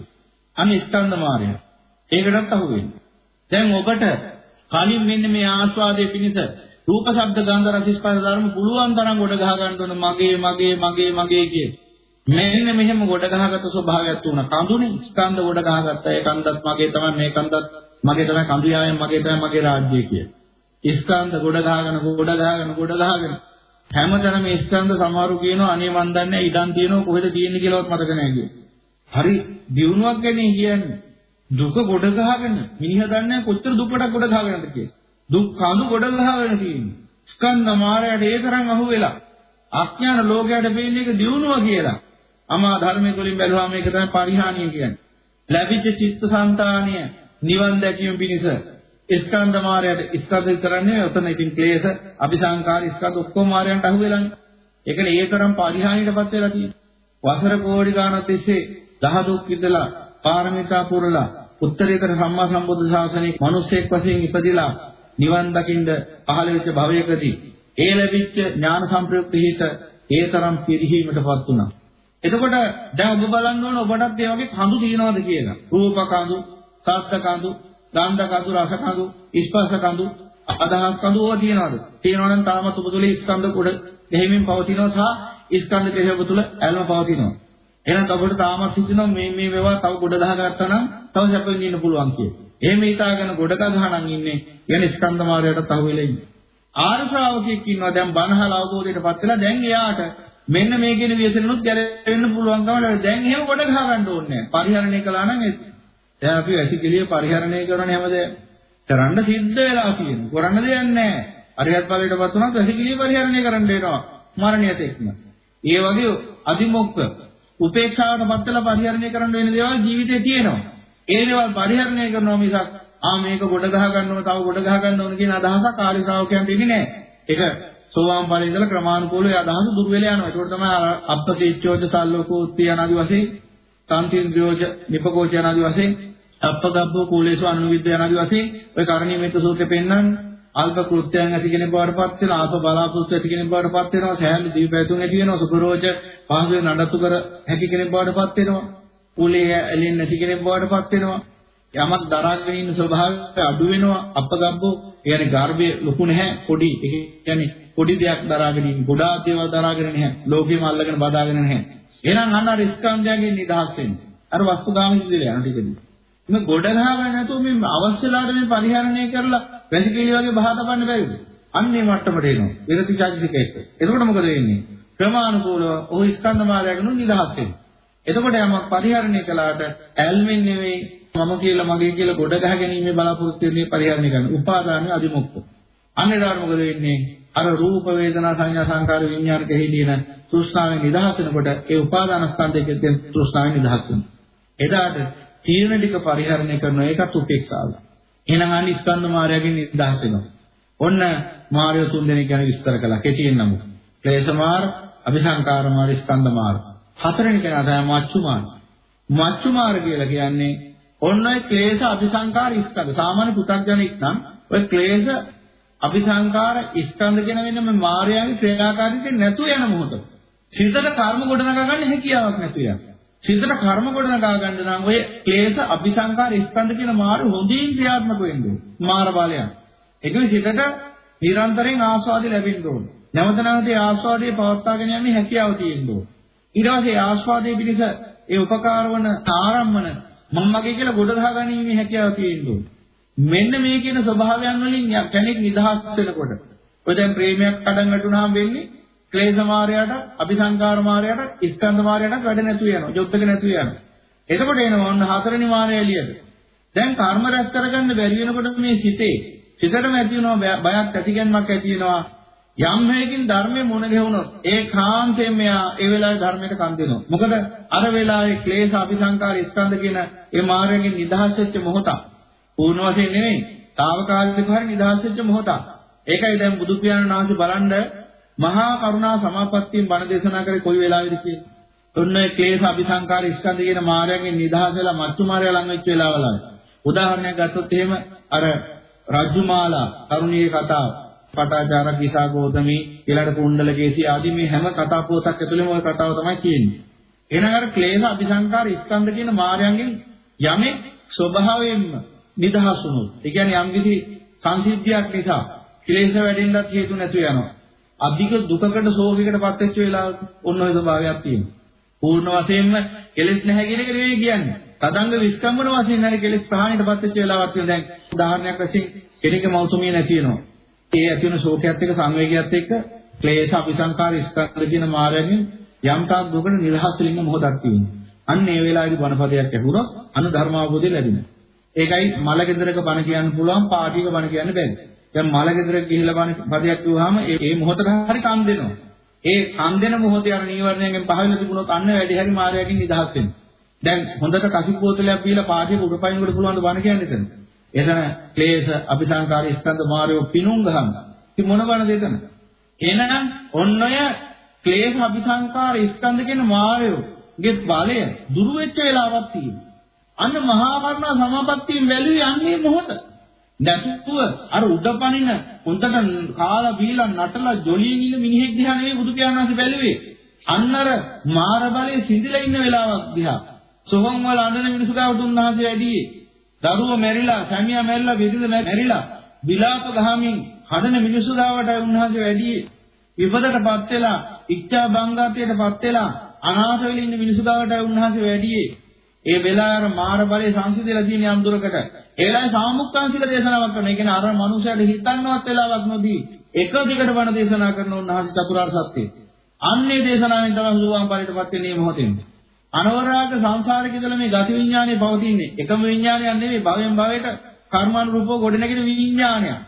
අනේ ස්කන්ධ මායය. ඒකටත් අහු වෙන්නේ. දැන් ඔබට කලින් මෙන්න මේ ආස්වාදයේ පිණිස රූප ශබ්ද ගන්ධ රස ස්පර්ශ ධර්ම පුළුවන් තරම් ගොඩ ගහ ගන්න ඕන මගේ මගේ මගේ මගේ කිය. මෙන්න මෙහෙම ගොඩ ගහගත ස්වභාවයක් තුන කඳුනේ ස්කන්ධ ගොඩ ගහගත්තා ඒ කන්දත් මගේ තමයි මේ කන්දත් මගේ තමයි කඳු යායෙන් මගේ තමයි මගේ රාජ්‍යය කිය. ස්කන්ධ ගොඩ ගහගෙන ගොඩ ගහගෙන ගොඩ ගහගෙන හැමතැනම මේ ස්කන්ධ සමහරු කියනවා අනේ මන් දන්නේ ඉඩම් තියෙනවා කොහෙද තියෙන්නේ කියලාවත් මතක නැහැ කිය. හරි දිනුවක් ගැන කියන්නේ. දුක ගොඩ ගහගෙන මිනිහා දන්නේ කොච්චර දුකකට ගොඩ ගහගෙනද කියලා. දුක් කඳු ගොඩ ගහගෙන තියෙන්නේ. ස්කන්ධ මායයට ඒ තරම් අහු වෙලා අඥාන ලෝකයට පේන්නේ ඒක දියුණුව කියලා. අමා ධර්මයේ තුලින් බැලුවාම මේක තමයි පරිහානිය කියන්නේ. ලැබිච්ච චිත්තසංතානය නිවන් දැකීම පිණිස ස්කන්ධ මායයට ස්කන්ධ කරන්නේ ඔතන ඉතින් ක්ලේශ අபிසංකාර ස්කන්ධ ඔක්කොම මායයන්ට අහු වෙලානේ. ඒකනේ ඒ තරම් පරිහානියටපත් වෙලා තියෙන්නේ. වසර කෝටි ගාණක් තිස්සේ දහ දුක් විඳලා පාරමිතා පුරලා උත්තරීතර සම්මා සම්බුද්ධ ශාසනයේ මිනිසෙක් වශයෙන් ඉපදිලා නිවන් දකින්න පහළ වෙච්ච භවයකදී ඒ ලැබිච්ච ඥාන සම්ප්‍රයුක්ත හිත ඒ තරම් පිරිහීමටපත් වුණා. එතකොට දැන් ඔබ බලන්න ඕන ඔබටත් ඒ වගේ කඳු තියනවාද කියලා. රූප කඳු, සද්ද කඳු, ගන්ධ කඳු, රස කඳු, ස්පර්ශ කඳු, අදහස් කඳු ඕවා තියනවාද? තියනවා නම් තාමත් ඔබ තුලේ ස්කන්ධ කොට දෙහිමින් පවතිනවා සහ ස්කන්ධ කෙරෙහි ඔබ තුල ඇල්ම පවතිනවා. එහෙනම් ඔබට තාමත් හිතෙනවා මේ මේ වේවා තව ගොඩ දාගත්තා නම් තව සැපෙන් ඉන්න පුළුවන් කියලා. එහෙම හිතාගෙන ගොඩක ගහනන් ඉන්නේ. කියන්නේ ස්කන්ධ මාර්ගයට තව වෙලා ඉන්නේ. ආර්ය ශ්‍රාවකෙක් ඉන්නවා දැන් බණහල අවබෝධයටපත් වෙලා දැන් එයාට මෙන්න මේ කියන ව්‍යසනෙනුත් ගැලවෙන්න පුළුවන්කම ලැබෙනවා. දැන් එහෙම කොට ගහ ගන්න ඕනේ නැහැ. පරිහරණය කළා නම් ඒ දැන් අපි වැසිකිළිය පරිහරණය කරන්නේ හැමදේම කරන්න සිද්ධ වෙලා තියෙනවා. කරන්න දෙයක් නැහැ. අරියත් ඵලයටපත් වුණාත් වැසිකිළිය පරිහරණය කරන්න වෙනවා. මරණයට එක්ම. ඒ වගේ අදිමොක්ක උපේක්ෂාවටපත් වෙලා පරිහරණය කරන්න වෙන දේවල් ජීවිතේ තියෙනවා. ඒ දේවල් පරිහරණය කරනවා මිසක් ආ මේක ගොඩ ගහ ගන්න ඕන තව ගොඩ ගහ ගන්න ඕන කියන අදහසක් ආර්ය ශ්‍රාවකයන්ට ඉන්නේ නැහැ. ඒක සෝවාන් ඵලයේ ඉඳලා ක්‍රමානුකූලව ඒ අදහස දුර වෙලා යනවා. ඒකට තමයි අප්පතිච්ඡෝජ සල්ලෝකෝත්ති යනාදි වශයෙන් කාන්තින්ද්‍රයෝජ නිපකෝච යනාදි වශයෙන් අප්පගබ්බෝ කූලේසු අනුවිද්‍ය යනාදි වශයෙන් ඔය කරණීය මෙත්ත සූත්‍රේ පෙන්නන්නේ අල්ප කෘත්‍යයන් ඇති කෙනෙක් බවට පත් වෙනවා අල්ප බලාපොරොත්තු ඇති කෙනෙක් බවට පත් වෙනවා සෑහළු දීපැතුම් ඇති වෙනවා සුපරෝජ පහසුවෙන් නඩත්තු කර හැකි කෙනෙක් බවට පත් වෙනවා කුලයේ ඇලෙන්නේ නැති කෙනෙක් බවට පත් වෙනවා. යමක් දරාගෙන ඉන්න ස්වභාවය අඩු වෙනවා අපගබ්බෝ කියන්නේ ගර්භය ලොකු නැහැ පොඩි ඒ කියන්නේ පොඩි දෙයක් දරාගෙන ඉන්න ගොඩාක් දේවල් දරාගෙන නැහැ ලෝකෙම අල්ලගෙන බදාගෙන නැහැ. එහෙනම් අන්න අර ස්කන්ධයන්ගෙන් නිදහස් වෙන්න. අර වස්තුගාමී ඉඳලා යන ටිකදී මේ ගොඩ ගහගෙන නැතුව මේ අවශ්‍යලාට මේ පරිහරණය කරලා වැසිකිලි වගේ බහ තබන්න බැරිද අන්නේ මට්ටමට එනවා විරති චෛතසික එක්ක එතකොට මොකද වෙන්නේ ක්‍රමානුකූලව ඔහු ස්කන්ධ මායාවකින් නිදහස් වෙනවා එතකොට යමක් පරිහරණය කළාට ඇල්මෙන් නෙවෙයි මම කියලා මගේ කියලා ගොඩ ගහගැනීමේ බලාපොරොත්තු වෙන්නේ පරිහරණය කරන. උපාදානයේ අදිමුක්ක. අන්නේදාට මොකද වෙන්නේ? අර රූප වේදනා සංඥා සංකාර විඥාන කෙහිදීන තෘෂ්ණාවෙන් නිදහස් වෙනකොට ඒ උපාදාන ස්කන්ධයෙන් තියෙන තෘෂ්ණාවෙන් නිදහස් වෙනවා. එදාට තීරණ ටික පරිහරණය කරන එකත් උපේක්ෂාව. එහෙනම් අනි ස්කන්ධ මාර්යයෙන් නිදහස් වෙනවා. ඔන්න මාර්ය තුන් දෙනෙක් ගැන විස්තර කළා. කෙටියෙන් නමුත්. ක්ලේශ මාර්, අபிසංකාර මාර්, ස්කන්ධ මාර්. හතරෙනි කෙනා තමයි මච්චු මාර්. මච්චු මාර් කියලා කියන්නේ ඔන්න ඔය ක්ලේශ අபிසංකාර ස්කන්ධ. සාමාන්‍ය පුතග්ජනෙක් නම් ඔය ක්ලේශ අபிසංකාර ස්කන්ධ කියන වෙන මේ මාර්යාගේ ක්‍රියාකාරීත්වය නැතු යන මොහොත. සිතට කර්ම ගොඩනගා ගන්න හැකියාවක් නැතු යනවා. සිතට කර්ම ගොඩනගා ගන්න නම් ඔය ක්ලේශ අபிසංකාර ස්කන්ධ කියන මාරු හොඳින් ක්‍රියාත්මක වෙන්න ඕනේ. මාර බලයන්. ඒකෙ සිතට නිරන්තරයෙන් ආස්වාදي ලැබෙන්න ඕනේ. නැවත නැවත ඒ ආස්වාදයේ පවත්වාගෙන යන්නේ හැකියාව තියෙන්න ඕනේ. ඊට පස්සේ ආස්වාදයේ පිණිස ඒ උපකාර වන ආරම්මන මම මගේ කියලා ගොඩ ගහගැනීමේ හැකියාව තියෙන්න ඕනේ. මෙන්න මේ කියන ස්වභාවයන් වලින් කෙනෙක් නිදහස් වෙනකොට ඔය දැන් ප්‍රේමයක් කඩන් වැටුනහම වෙන්නේ ක්ලේශ මායයට, අபிසංකාර මායයට, ස්කන්ධ මායයට වැඩ නැතු වෙනවා. යොද්දක නැතු වෙනවා. එතකොට එනවා ඔන්න හතරෙනි මායය එළියට. දැන් කර්ම රැස් කරගන්න බැරි වෙනකොට මේ සිතේ සිතටම ඇති වෙනවා බයක් ඇතිගැන්මක් ඇති වෙනවා. යම් හේකින් ධර්මයේ මුණ ගැහුනොත් ඒකාන්තයෙන් මෙයා ඒ වෙලාවේ ධර්මයට කන් දෙනවා. මොකද අර වෙලාවේ ක්ලේශ අபிසංකාර ස්කන්ධ කියන ඒ මාර්ගයෙන් නිදහස් වෙච්ච මොහොතක්. පූර්ණ වශයෙන් නෙමෙයි. తాවකාලිකව හරි නිදහස් වෙච්ච මොහොතක්. ඒකයි දැන් බුදු පියාණන් වහන්සේ බලන්නේ මහා කරුණා සමාපත්තියෙන් බණ දේශනා කරේ කොයි වෙලාවෙද කියලා. ඔන්න ඒ ක්ලේශ අபிසංකාර ස්කන්ධ කියන මායාවෙන් නිදහස් වෙලා මච්චු මායාව ළඟ වෙච්ච වෙලාවලයි. උදාහරණයක් ගත්තොත් එහෙම අර රජුමාලා තරුණියේ කතාව පටාචාර කිසා ගෝතමී ඊළඟ කුණ්ඩලකේසී ආදී මේ හැම කතා පුවතක් ඇතුළේම ওই කතාව තමයි කියන්නේ. එනහර ක්ලේශ අபிසංකාර ස්කන්ධ කියන මායාවෙන් යමෙක් ස්වභාවයෙන්ම නිදහස් වුණොත් ඒ කියන්නේ යම්කිසි සංසිද්ධියක් නිසා ක්ලේශ වැඩෙන්නත් හේතු නැතු වෙනවා. අධික දුකකට ශෝකයකට පත් වෙච්ච වෙලාවක ඔන්න ඔය ස්වභාවයක් තියෙනවා. පූර්ණ වශයෙන්ම කෙලෙස් නැහැ කියන එක නෙවෙයි කියන්නේ. තදංග විස්කම්බන වශයෙන් හරි කෙලෙස් ප්‍රහාණයට පත් වෙච්ච වෙලාවක් තියෙනවා. දැන් උදාහරණයක් වශයෙන් කෙනෙක්ගේ මෞතුමිය නැති වෙනවා. ඒ ඇති වෙන ශෝකයත් එක්ක සංවේගයත් එක්ක ක්ලේශ අபிසංකාර ස්කන්ධ කියන මායයෙන් යම් තාක් දුකට නිදහස් වෙන්න මොහොතක් තියෙනවා. අන්න ඒ වෙලාවේදී බණපදයක් ඇහුනොත් අන්න ධර්මාවබෝධය ලැබෙනවා. ඒකයි මල ගෙදරක බණ කියන්න පුළුවන් පාටික බණ කියන්න බැහැ. දැන් මල ගෙදරක ගිහිල්ලා බණ පදයක් කිව්වහම ඒ ඒ මොහොතට හරි කන් දෙනවා. ඒ කන් දෙන මොහොතේ අර නීවරණයෙන් පහවෙලා තිබුණොත් අන්න වැඩි හරි මායයෙන් නිදහස් වෙනවා. දැන් හොඳට කසිප් බෝතලයක් බීලා පාටියක උඩපයින්කට පුළුවන් ද බණ කියන්න එතන. එතන ක්ලේශ අபிසංකාර ස්කන්ධ මාර්යෝ පිනුම් ගහන. ඉතින් මොන බණද එතන? එහෙනම් ඔන්න ඔය ක්ලේශ අபிසංකාර ස්කන්ධ කියන මාර්යෝගේ බලය දුරු වෙච්ච වෙලාවක් තියෙනවා. අන්න මහා කරුණා සමාපත්තියෙන් වැළුවේ යන්නේ මොහොත. නැතුව අර උඩපනින උන්ටට කාලා බීලා නටලා ජොලියෙන් ඉන්න මිනිහෙක් දිහා නෙවෙයි බුදු පියාණන් වහන්සේ බැලුවේ. අන්න අර මාර බලයේ සිඳිලා ඉන්න වෙලාවක් දිහා. සොහොන් වල අඬන මිනිසු ගාවට උන්වහන්සේ වැඩියේ. දරුවෝ මැරිලා, සැමියා මැරිලා, බෙදිද මැරිලා, විලාප ගහමින් හඬන මිනිසු ගාවට උන්වහන්සේ වැඩියේ. විපදටපත් වෙලා, ඉච්ඡා බංගාතයටපත් වෙලා, අනාථ වෙලා ඉන්න මිනිසු ගාවට උන්වහන්සේ වැඩියේ. ඒ වෙලාවේ මාර බලේ සංසිඳලා තියෙන යම් දුරකට ඒ වෙලාවේ සාමුක්ඛාංශික දේශනාවක් කරන. ඒ කියන්නේ අර මනුස්සයාට හිතන්නවත් වෙලාවක් නොදී එක දිගට බණ දේශනා කරන උන්වහන්සේ චතුරාර්ය සත්‍යය. අන්නේ දේශනාවෙන් තමයි සුවාම් පරිටපත් වෙන්නේ මොහොතෙන්. අනවරාග සංසාරික ඉඳලා මේ ගති විඥානය පවතින්නේ. එකම විඥානයක් නෙවෙයි භවයෙන් භවයට කර්මානුරූපව ගොඩනැගෙන විඥානයක්.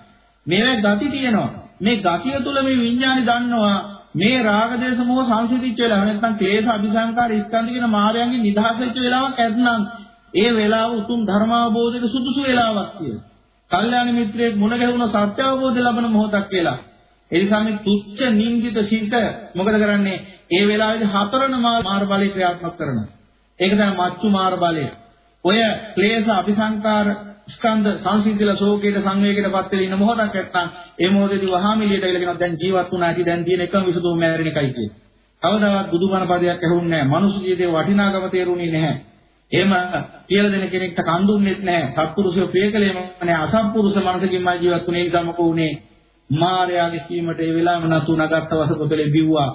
මේවේ ගති තියෙනවා. මේ ගතිය තුළ මේ විඥානි දන්නවා මේ රාග දේශ මොහ සංසිඳිච්ච වෙලාව නැත්නම් ක්ලේශ අபிසංකාර ස්කන්ධ කියන මායයන්ගේ නිදහස් වෙච්ච වෙලාවක් ඇත්නම් ඒ වෙලාව උතුම් ධර්මාවබෝධයට සුදුසු වෙලාවක් කියලා. කල්යාණ මිත්‍රයෙක් මුණ ගැහුණ සත්‍ය අවබෝධය ලබන මොහොතක් කියලා. ඒ නිසා මේ තුච්ච නින්දිත සිත මොකද කරන්නේ? ඒ වෙලාවේදී හතරන මාර බලය ක්‍රියාත්මක කරනවා. ඒක තමයි මච්චු මාර බලය. ඔය ක්ලේශ අபிසංකාර ස්කන්ධ සංසිඳිලා ශෝකයට සංවේගයටපත් වෙලා ඉන්න මොහොතක් නැත්නම් ඒ මොහොතේදී වහාම එළියට ඇවිල්ලා දැන් ජීවත් වුණා කි දැන් තියෙන එකම විසඳුම මෑරෙන එකයි කියන්නේ. කවදාවත් බුදුබණ පදයක් ඇහුන්නේ නැහැ. මනුස්ස ජීවිතේ වටිනාකම තේරුණේ නැහැ. එහෙම කියලා දෙන කෙනෙක්ට කන් දුන්නෙත් නැහැ. සත්පුරුෂය ප්‍රියකලේම නැහැ. අසත්පුරුෂ මනසකින්මයි ජීවත් වුනේ. ඒ නිසා මොකෝ උනේ? මායාවේ කීමට ඒ වෙලාවෙම නතු නගත්ත වස පොතලේ බිව්වා.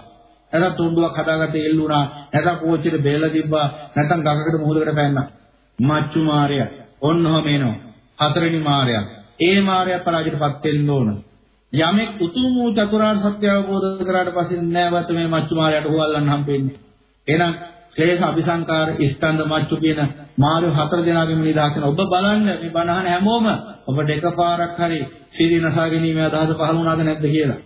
නැත්නම් තුණ්ඩුවක් හදාගත්තේ එල්ලුණා. නැත්නම් කෝච්චියට බේල තිබ්බා. නැත්නම් ගඟකට මුහුදකට පැන්නා. මච්චු මාර්යා. ඔන්නෝම එනවා. හතරවෙනි මාර්යය. ඒ මාර්යය පරාජයටපත් වෙන්න ඕන. යමෙක් උතුම් වූ චතුරාර්ය සත්‍ය අවබෝධ කරාට පස්සේ නැවත මේ මච්චු මාර්යයට හොල්ලන්න හම්බෙන්නේ. එහෙනම් ක්ලේශ අபிසංකාර ස්තන්ධ මච්චු කියන මාර්ය හතර දෙනාගෙම නිදාගෙන ඔබ බලන්න මේ බණහන හැමෝම ඔබට එකපාරක් හරි සිරිනසා ගැනීම අදහස පහළ වුණාද නැද්ද කියලා.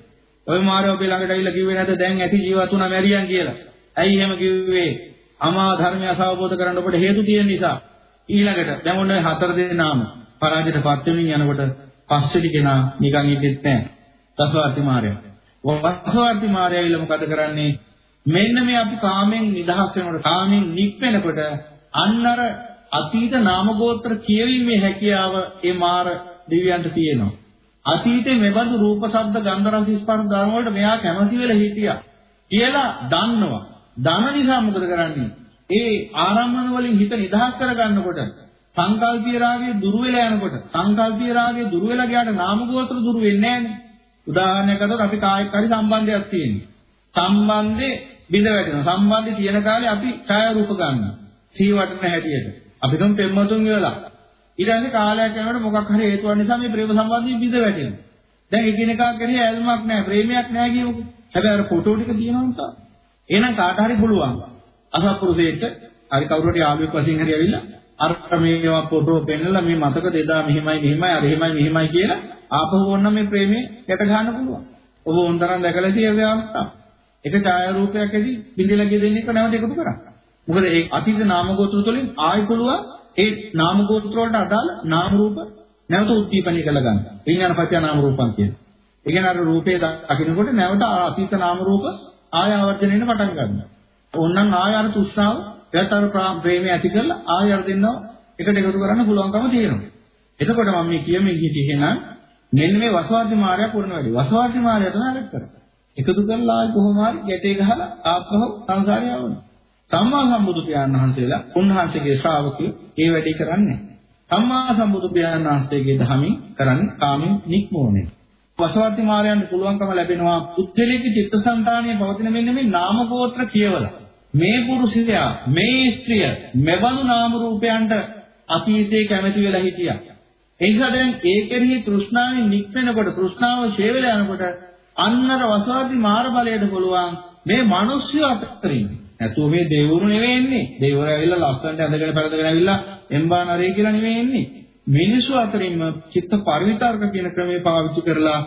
ඔය මාර්ය ඔබේ ළඟට ඇවිල්ලා කිව්වේ නැද්ද දැන් ඇති ජීවත් වුණා මැරියන් කියලා. ඇයි එහෙම කිව්වේ? අමා ධර්මය අවබෝධ කරගන්න ඔබට හේතු තියෙන නිසා. ඊළඟට දැන් ඔන්න හතර දෙනාම පරාජයටපත් වෙමින් යනකොට පස්වෙනි කෙනා නිකන් ඉඳෙත් නැහැ. දසවර්ති මාර්යා. වසවර්ති මාර්යා ඊළ මොකද කරන්නේ? මෙන්න මේ අපි කාමෙන් නිදහස් වෙනකොට කාමෙන් නික්වෙනකොට අන්නර අතීත නාම ගෝත්‍ර කියවීමේ හැකියාව ඒ මාර දිව්‍යයන්ට තියෙනවා. අතීතේ මෙබඳු රූප ශබ්ද ගන්ධ රස ස්පර්ශ ධර්ම වලට මෙයා කැමති වෙලා හිටියා කියලා දන්නවා. දන නිසා මොකද කරන්නේ? ඒ ආරම්භන වලින් හිත නිදහස් කරගන්නකොට සංකල්පීය රාගය දුරු වෙලා යනකොට සංකල්පීය රාගය දුරු වෙලා ගියාට නාම ගෝත්‍ර දුරු වෙන්නේ නැහැනේ. උදාහරණයක් අතට අපි කායික හරි සම්බන්ධයක් තියෙනවා. සම්බන්ධේ බිඳ වැටෙනවා. සම්බන්ධේ තියෙන කාලේ අපි ඡාය රූප ගන්නවා. සී වටන හැටියට. අපි තුන් පෙම්මතුන් වෙලා. ඊට පස්සේ කාලයක් යනකොට මොකක් හරි හේතුවක් නිසා මේ ප්‍රේම සම්බන්ධය බිඳ වැටෙනවා. දැන් එකිනෙකා කෙරෙහි ඇල්මක් නැහැ, ප්‍රේමයක් නැහැ කියමුකෝ. හැබැයි අර ෆොටෝ ටික තියෙනවා නිසා. එහෙනම් කාට හරි පුළුවන්. අසත්පුරුෂයෙක්ට හරි කවුරු හරි ආලුවෙක් වශයෙන් හරි ඇවිල්ලා අර මේවා ෆොටෝ පෙන්නලා මේ මතක දෙදා මෙහිමයි මෙහිමයි අර එහෙමයි මෙහිමයි කියලා ආපහු ඕන්න මේ ප්‍රේමේ යට ගන්න පුළුවන්. ඔබ ඕන්තරම් දැකලා තියෙන අවස්ථාව. එක ඡායාරූපයක් ඇදී බින්දලා ගිය දෙන්නේ නැවත එකතු කරා. මොකද ඒ අතීත නාම ගෝත්‍ර තුලින් ආයි පුළුවන් ඒ නාම ගෝත්‍ර වලට අදාළ නාම රූප නැවත උද්දීපනය කළ ගන්න. විඥාන පත්‍ය නාම රූපම් කියන. ඒ කියන්නේ අර රූපේ දකින්නකොට නැවත අතීත නාම රූප ආය ආවර්ජන වෙන්න පටන් ගන්නවා. ඕන්නම් ආය අර තුෂ්ණාව එයාට අර ප්‍රේමය ඇති කරලා ආය අර දෙන්නව එකට එකතු කරන්න පුළුවන්කම තියෙනවා. එතකොට මම මේ කියමින් හිටියේ එහෙනම් මෙන්න මේ වසවාදී මාර්ගය පුරන වැඩි. වසවාදී මාර්ගය තමයි අරක් කරන්නේ. එකතු කරලා ආයි කොහොම හරි ගැටේ ගහලා ආත්මව සංසාරය යවනවා. සම්මා සම්බුදු පියාණන් වහන්සේලා උන්වහන්සේගේ ශ්‍රාවකයෝ ඒ වැඩේ කරන්නේ. සම්මා සම්බුදු පියාණන් වහන්සේගේ ධමින් කරන්නේ කාමින් නික්මෝනේ. වසවර්ති මාරයන්ට පුළුවන්කම ලැබෙනවා උත්තරීක චිත්තසංතානයේ පවතින මෙන්න මේ නාම ගෝත්‍ර කියවලා මේ පුරුෂයා මේ ස්ත්‍රිය මෙවනු නාම රූපයන්ට අතීතයේ කැමති වෙලා හිටියා. ඒ නිසා දැන් ඒ කෙරෙහි තෘෂ්ණාවෙන් නික්මෙනකොට තෘෂ්ණාව ෂේ වෙලා යනකොට අන්නර වසවර්ති මාර බලයට පුළුවන් මේ මිනිස්සු අතරින් නැතුව මේ දෙවුරු නෙවෙයි එන්නේ. දෙවුරු ඇවිල්ලා ලස්සනට ඇඳගෙන පැලඳගෙන ඇවිල්ලා එම්බා නරේ කියලා නෙවෙයි එන්නේ. මිනිසු අතරින්ම චිත්ත පරිවිතර්ක කියන ක්‍රමේ පාවිච්චි කරලා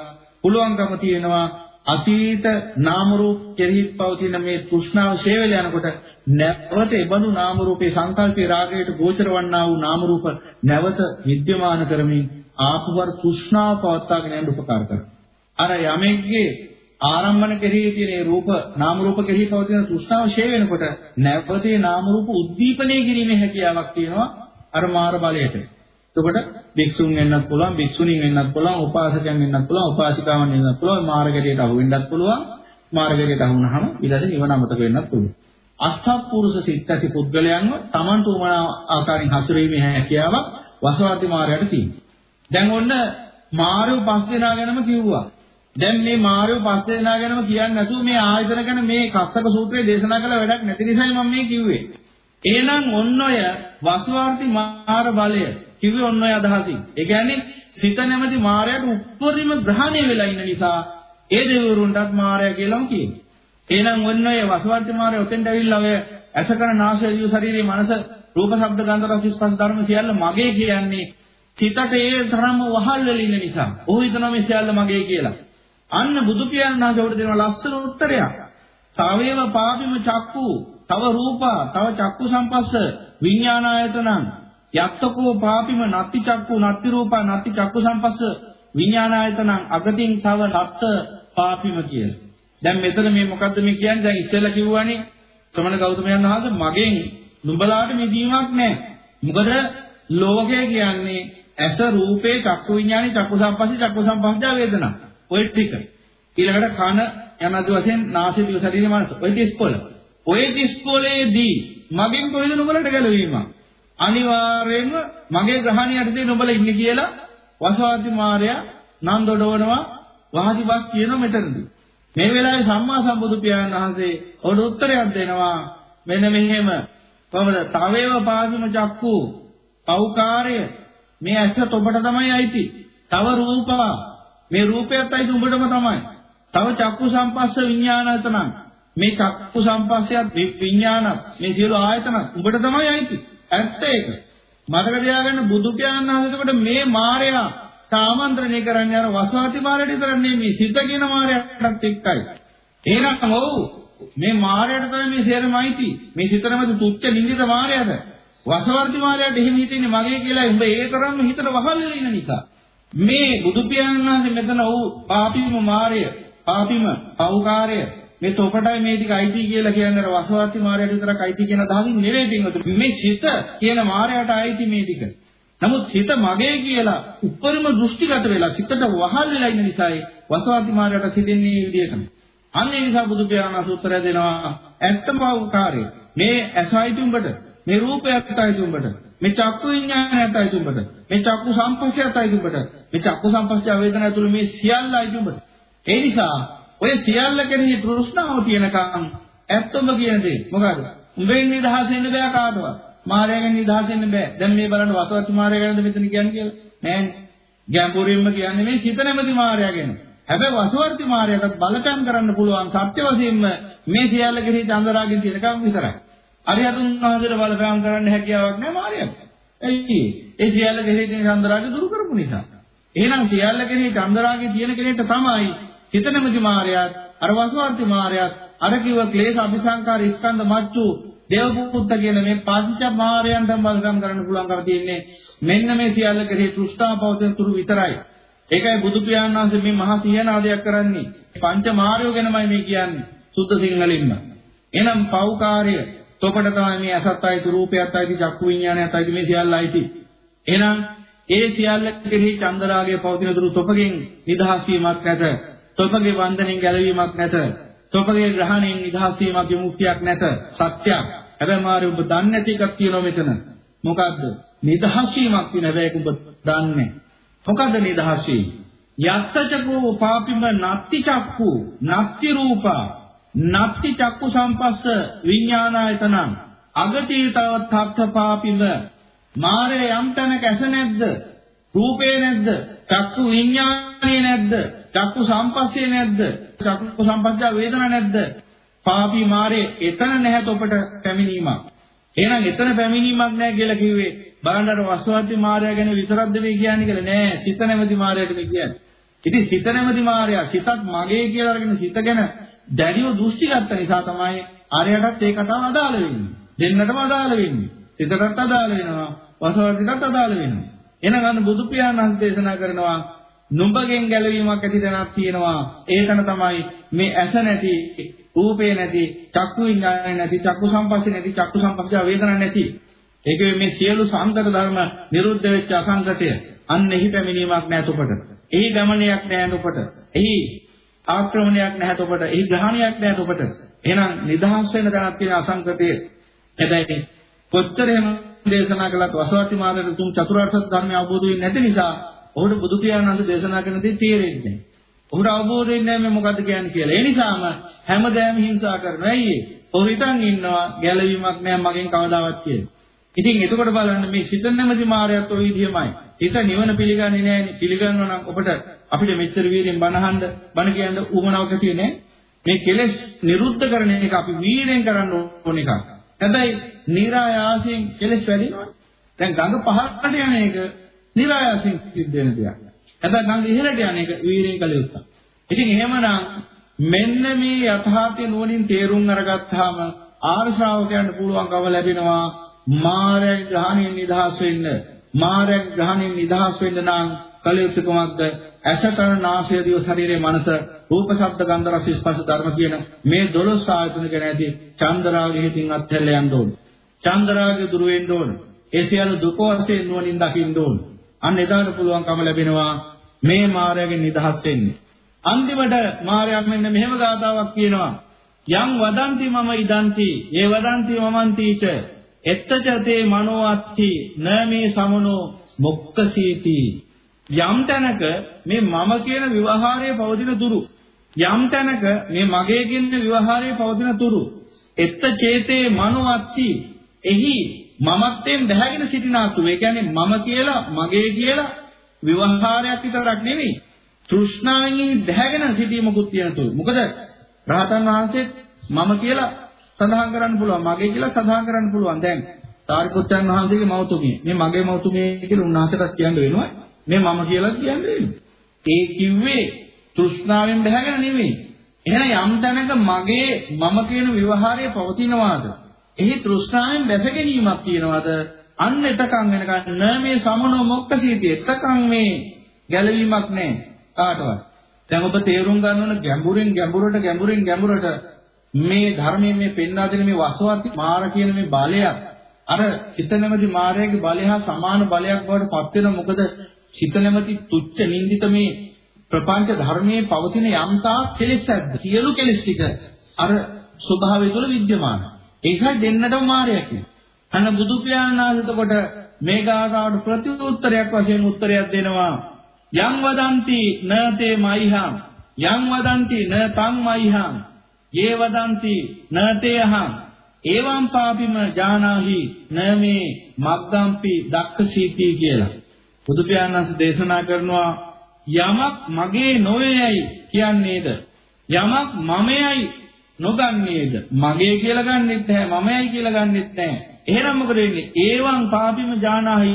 පුළුවන්කම තියෙනවා අතීත නාම රූප කෙරෙහි පවතින මේ තෘෂ්ණාව ශේවල යනකොට නැවත ඒ බඳු නාම රූපේ සංකල්පේ රාගයට ගෝචර වන්නා වූ නාම රූප නැවත විද්‍යමාන කරමින් ආපවර තෘෂ්ණාව පවත්වාගෙන යන්න උපකාර කරනවා. අර යමෙක්ගේ ආරම්භන කෙරෙහි තියෙන රූප නාම රූප කෙරෙහි පවතින තෘෂ්ණාව ෂේ වෙනකොට නැවතේ නාම රූප උද්දීපනය කිරීමේ හැකියාවක් තියෙනවා අර මාර බලයට. එතකොට භික්ෂුන් වෙන්නත් පුළුවන්, භික්ෂුණීන් වෙන්නත් පුළුවන්, උපාසකයන් වෙන්නත් පුළුවන්, උපාසිකාවන් වෙන්නත් පුළුවන්, මාර්ගයට අහු වෙන්නත් පුළුවන්. මාර්ගයට අහු වුණාම ඊළඟ නිවන අමතක වෙන්නත් පුළුවන්. අෂ්ටපුරුෂ සිත් ඇති පුද්ගලයන්ව Tamanට උමන ආකාරයෙන් හසුරීමේ හැකියාවක් වසවාති මාර්ගයට තියෙනවා. දැන් ඔන්න මාරු පස් දෙනා ගැනම කිව්වා. දැන් මේ මාරු පස් දෙනා ගැනම කියන්නේ නැතුව මේ ආයතන ගැන මේ කස්සක සූත්‍රයේ දේශනා කළ වැඩක් නැති නිසායි මම මේ කිව්වේ. එහෙනම් ඔන්න ඔය වසවාර්ති මාර බලය කිව්වේ ඔන්න ඔය අදහසින්. ඒ කියන්නේ සිත නැමැති මායයට උප්පරිම ග්‍රහණය වෙලා ඉන්න නිසා ඒ දෙවිවරුන්ටත් මායя කියලාම කියනවා. එහෙනම් ඔන්න ඔය වසවාර්ති මාරය ඔතෙන්ට ඇවිල්ලා ඔය ඇසකන නාසය දිව ශරීරයේ මනස රූප ශබ්ද ගන්ධ රස ස්පර්ශ ධර්ම සියල්ල මගේ කියන්නේ සිතට ඒ තරම්ම වහල් වෙලා ඉන්න නිසා. ඔහු හිතනවා මේ සියල්ල මගේ කියලා. අන්න බුදු පියාණන් වහන්සේ උඩ දෙන ලස්සන උත්තරයක්. තවේව පාපිම චක්කු, තව රූපා, තව චක්කු සම්පස්ස, විඥානායතනං. යත්තකෝ පාපිම නත්ති චක්කු, නත්ති රූපා, නත්ති චක්කු සම්පස්ස, විඥානායතනං. අගතින් තව නත්ත පාපිම කියලා. දැන් මෙතන මේ මොකද්ද මේ කියන්නේ? දැන් ඉස්සෙල්ලා කිව්වනේ ශ්‍රමණ ගෞතමයන් වහන්සේ මගෙන් නුඹලාට මිදීමක් නැහැ. මොකද ලෝකය කියන්නේ ඇස රූපේ චක්කු විඥානේ චක්කු සම්පස්සේ චක්කු සම්පස්සා වේදනා. ඔය ටික. ඊළඟට කන යනද වශයෙන් නාසය දිව ශරීරය මනස. ඔය 35. ඔය 35ේදී මගෙන් කොහෙද නුඹලට ගැලවීම? අනිවාර්යයෙන්ම මගේ ග්‍රහණය යටතේ නුඹලා ඉන්නේ කියලා වසවාති මාර්යා නම් දොඩවනවා වහසිබස් කියන මෙතනදී. මේ වෙලාවේ සම්මා සම්බුදු පියාණන් වහන්සේ ඔඩ උත්තරයක් දෙනවා මෙන්න මෙහෙම කොහොමද තවේව පාවිම චක්කු පෞකාරය මේ ඇස ඔබට තමයි අයිති. තව රූපවා මේ රූපයත් අයිති උඹටම තමයි. තව චක්කු සම්පස්ස විඥානතන මේ චක්කු සම්පස්සයත් විඥාන මේ සියලු ආයතන උඹට තමයි අයිති. ඇත්ත ඒක. මතක තියාගන්න බුදු පියාණන් වහන්සේකට මේ මායя ආමන්ත්‍රණය කරන්නේ අර වසවාති මාරයට විතරක් නෙමෙයි සිත කියන මාරයටත් එක්කයි. එහෙනම් ඔව් මේ මාරයට තමයි මේ සේරම අයිති. මේ සිතනමද තුච්ච නින්දිත මාරයද? වසවර්ති මාරයට එහෙම හිතෙන්නේ මගේ කියලා උඹ ඒ තරම්ම හිතට වහල් වෙන නිසා. මේ බුදු පියාණන් වහන්සේ මෙතන ඔව් පාපිම මාරය, පාපිම පෞකාරය මේ තොපටයි මේ ටික අයිති කියලා කියන්නේ අර වසවර්ති මාරයට විතරක් අයිති කියන දහමින් නෙවෙයි පින්වතුනි. මේ සිත කියන මාරයට අයිති මේ ටික. නමුත් සිත මගේ කියලා උපරිම දෘෂ්ටිගත වෙලා සිතට වහල් වෙලා ඉන්න නිසායි වසවාති මාර්ගයට සිටින්නේ මේ විදිහටම. අන්න ඒ නිසා බුදු පියාණන් සූත්‍රය දෙනවා ඇත්තම වකාරය. මේ ඇසයිති උඹට, මේ රූපයත් අයිති උඹට, මේ චක්කු විඤ්ඤාණයත් අයිති උඹට, මේ චක්කු සම්පස්සයත් අයිති උඹට, මේ චක්කු සම්පස්සය වේදනා ඇතුළු මේ සියල්ල අයිති උඹට. ඒ නිසා ඔය සියල්ල කෙරෙහි තෘෂ්ණාව තියෙනකම් ඇත්තම කියන දේ මොකද? උඹෙන් නිදහස් වෙන්න බෑ කාටවත්. මායාවෙන් නිදහස් වෙන්න බෑ. දැන් මේ බලන්න වසවත් මායාව ගැනද මෙතන කියන්නේ කියලා. නෑනේ. ගැඹුරින්ම කියන්නේ මේ සිත නැමැති මායාව ගැන. හැබැයි වසවර්ති මායාවට බලපෑම් කරන්න පුළුවන් සත්‍ය වශයෙන්ම මේ සියල්ල කෙරෙහි චන්දරාගෙන් තියෙනකම් විතරයි. අරියතුන් වහන්සේට බලපෑම් කරන්න හැකියාවක් නෑ මායාවට. එයි ඒ සියල්ල කෙරෙහි තියෙන චන්දරාගය දුරු කරපු නිසා. එහෙනම් සියල්ල කෙරෙහි චන්දරාගය තියෙන කෙනෙක්ට තමයි හිතනමති මායයත් අර වසවර්ති මායයත් අර කිව ක්ලේශ අபிසංකාර ස්කන්ධ මච්චු දේවපුත්ත කියන මේ පංච මායයන්ට බලගම් කරන්න පුළුවන්කම තියෙන්නේ මෙන්න මේ සියල්ල කෙරෙහි තෘෂ්ණාව පවතින තුරු විතරයි. ඒකයි බුදු පියාණන් වහන්සේ මේ මහා සියනාදයක් කරන්නේ. පංච මායයෝ ගැනමයි මේ කියන්නේ සුද්ධ සිංහලින්ම. එනම් පෞකාරය තොපට තමයි මේ අසත් ආයති රූපයත් ආයති චක්කු විඤ්ඤාණයත් ආයති මේ සියල්ල ආйти. එහෙනම් ඒ සියල්ල කෙරෙහි චන්දරාගය පවතින තුරු තොපගෙන් නිදහස් වීමක් ඇත. තොපගේ වන්දනෙන් ගැලවීමක් නැත. තොපගේ ග්‍රහණයෙන් නිදහස් වීමක් විමුක්තියක් නැත. සත්‍යයක්. හැබැයි මාරි ඔබ දන්නේ නැති එකක් තියෙනවා මෙතන. මොකද්ද? නිදහස් වීමක් තියෙන හැබැයි ඔබ දන්නේ. මොකද්ද නිදහස් වීම? යත්තචකෝ පාපිම නත්ති චක්කු නත්ති රූපා නත්ති චක්කු සම්පස්ස විඥානායතනං අගතීතව තත්ත පාපිම මාරේ යම් තැනක ඇස නැද්ද රූපේ නැද්ද චක්කු විඥානේ නැද්ද චක්කු සම්පස්සේ නැද්ද චක්කු සම්පස්සා වේදනා නැද්ද පාපී මාරේ එතන නැහැ ඔබට පැමිණීමක්. එහෙනම් එතන පැමිණීමක් නැහැ කියලා කිව්වේ බලන්නතර වස්වාති මාර්යා ගැන විතරක්ද මේ කියන්නේ කියලා නෑ සිත නැමැති මාර්යාට මේ කියන්නේ. ඉතින් සිත නැමැති මාර්යා සිතක් මගේ කියලා අරගෙන සිත ගැන දැඩිව දෘෂ්ටි ගත්ත නිසා තමයි ආර්යයටත් ඒ කතාව අදාළ වෙන්නේ. දෙන්නටම අදාළ වෙන්නේ. සිතටත් අදාළ වෙනවා. වසවර්තිටත් අදාළ වෙනවා. එහෙනම් බුදු පියාණන් වහන්සේ දේශනා කරනවා නුඹගෙන් ගැලවීමක් ඇති දැනක් තියෙනවා. ඒකන තමයි මේ ඇස නැති, රූපේ නැති, චක්කු විඥානය නැති, චක්කු සංපස්සේ නැති, චක්කු සංපස්සේ වේදනා නැති. ඒකේ මේ සියලු සංකත ධර්ම නිරුද්ධ වෙච්ච අසංකතය. අන්න එහි පැමිණීමක් නැහැ තොපට. එහි ගමනයක් නැහැ තොපට. එහි ආක්‍රමණයක් නැහැ තොපට. එහි ග්‍රහණයක් නැහැ තොපට. එහෙනම් නිදහස් වෙන දැනක් තියෙන අසංකතය. හැබැයි කොච්චර එහෙම දේශනා කළත් වසවර්ති මාර්ගයේ තුන් චතුරාර්ය සත්‍ය ධර්මය අවබෝධ වෙන්නේ නැති නිසා ඔහුට බුදු පියාණන් වහන්සේ දේශනා කරන දේ තේරෙන්නේ නැහැ. ඔහුට අවබෝධ වෙන්නේ නැහැ මේ මොකද්ද කියන්නේ කියලා. ඒ නිසාම හැමදාම හිංසා කරනවා. ඇයි ඒ? ඔහු හිතන් ඉන්නවා ගැළවීමක් නැහැ මගෙන් කවදාවත් කියලා. ඉතින් එතකොට බලන්න මේ සිත නැමැති මායයත් ඔය විදිහමයි. හිත නිවන පිළිගන්නේ නැහැ. පිළිගන්නවා නම් ඔබට අපිට මෙච්චර වීර්යෙන් බනහන්න බන කියන්න උවමනාවක් තියෙන්නේ මේ කෙලෙස් නිරුද්ධ කරන එක අපි වීර්යෙන් කරන්න ඕන එකක්. හැබැයි નિરાයාසයෙන් කෙලෙස් වැඩිනවා. දැන් ගඟ පහළට යන එක નિરાයසින් සිද්ධ වෙන දෙයක්. හැබැයි නම් ඉහළට යන එක වීරිය කළ යුත්තක්. ඉතින් එහෙමනම් මෙන්න මේ යථාර්ථය නුවණින් තේරුම් අරගත්තාම ආර්ශාවකයන්ට පුළුවන්කම ලැබෙනවා මායයන් ග්‍රහණයෙන් නිදහස් වෙන්න. මායයන් ග්‍රහණයෙන් නිදහස් වෙන්න නම් කලයුතු කුමක්ද? ඇසකරන නාසය දිය ශරීරයේ මනස රූප ශබ්ද ගන්ධ රස ස්පර්ශ ධර්ම කියන මේ 12 ආයතන ගැන ඇති චන්දරාගය හිතින් අත්හැරලා යන්න ඕන. චන්දරාගය දුර වෙන්න ඕන. ඒ සියලු දුක වශයෙන් නුවණින් දකින්න ඕන. අන්න එදාට පුළුවන්කම ලැබෙනවා මේ මායාවෙන් නිදහස් වෙන්න. අන්තිමට මායාව මෙන්න මෙහෙම ගාතාවක් කියනවා. යම් වදන්ති මම ඉදන්ති, ඒ වදන්ති මමන්තිච, එත්තචතේ මනෝඅත්ති, න මේ සමනෝ මොක්කසීති. යම් තැනක මේ මම කියන විවහාරයේ පවතින තුරු යම් තැනක මේ මගේ කියන විවහාරයේ පවතින තුරු එත්ත චේතේ මනෝඅත්ති එහි මමත්වයෙන් බැහැගෙන සිටිනාතු ඒ කියන්නේ මම කියලා මගේ කියලා විවහාරයක් විතරක් නෙවෙයි තෘෂ්ණාවෙන් බැහැගෙන සිටීමකුත් තියෙන තුරු මොකද රහතන් වහන්සේත් මම කියලා සඳහන් කරන්න පුළුවන් මගේ කියලා සඳහන් කරන්න පුළුවන්. දැන් සාරිපුත්තයන් වහන්සේගේ මෞතුමිය මේ මගේ මෞතුමිය කියලා උන්වහන්සේට කියන්න වෙනවා. මේ මම කියලා කියන්නේ ඒ කිව්වේ තෘෂ්ණාවෙන් බැහැගෙන නෙවෙයි. එහෙනම් යම් තැනක මගේ මම කියන විවහාරය පවතිනවාද? එහි තෘෂ්ණාවෙන් දැස ගැනීමක් තියනවාද? අන්න එතකන් වෙනකන් න මේ සමනෝ මොක්කසීති එතකන් මේ ගැළවීමක් නැහැ. කාටවත්. දැන් ඔබ තේරුම් ගන්න ඕන ගැඹුරින් ගැඹුරට ගැඹුරින් ගැඹුරට මේ ධර්මයේ මේ පෙන්වා දෙන මේ වසවත් මාර කියන මේ බලය අර හිත නැමැති මායාවේ බලය හා සමාන බලයක් බවට පත් වෙන මොකද? හිත නැමැති තුච්ච නිඳිත මේ ප්‍රපංච ධර්මයේ පවතින යම්තා කෙලෙස් ඇද්ද? සියලු කෙලෙස් ටික අර ස්වභාවය තුළ විද්‍යමානයි ඒකයි දෙන්නටම මායя කියන්නේ. අන්න බුදු පියාණන් ආසතකොට මේ ගාථාවට ප්‍රතිඋත්තරයක් වශයෙන් උත්තරයක් දෙනවා. යම් වදන්ති නතේ මයිහං යම් වදන්ති න තං මයිහං යේ වදන්ති නතේ අහං එවං පාපිම ජානාහි නමේ මග්ගම්පි දක්ඛසීති කියලා. බුදු පියාණන් දේශනා කරනවා යමක් මගේ නොවේයයි කියන්නේද යමක් මමයයි නොගන්නේද? මගේ කියලා ගන්නෙත් නැහැ මමයයි කියලා ගන්නෙත් නැහැ. එහෙනම් මොකද වෙන්නේ? ඒවං පාපිම ජානාහි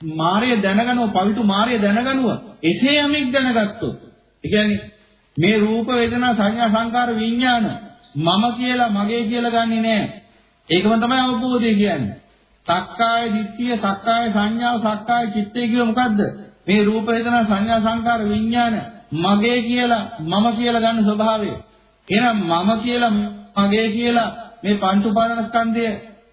මාර්ය දැනගනව පවිතු මාර්ය දැනගනුව. එසේ යමෙක් දැනගත්තොත් ඒ කියන්නේ මේ රූප වේදනා සංඥා සංකාර විඥාන මම කියලා මගේ කියලා ගන්නෙ නෑ ඒකම තමයි අවබෝධය කියන්නේ. සක්කාය දිට්ඨිය, සක්කාය සංඥාව, සක්කාය චිත්තය කියව මොකද්ද? මේ රූප වේදනා සංඥා සංකාර විඥාන මගේ කියලා මම කියලා ගන්න ස්වභාවය. එහෙනම් මම කියලා මගේ කියලා මේ පංච උපාදානස්කන්ධය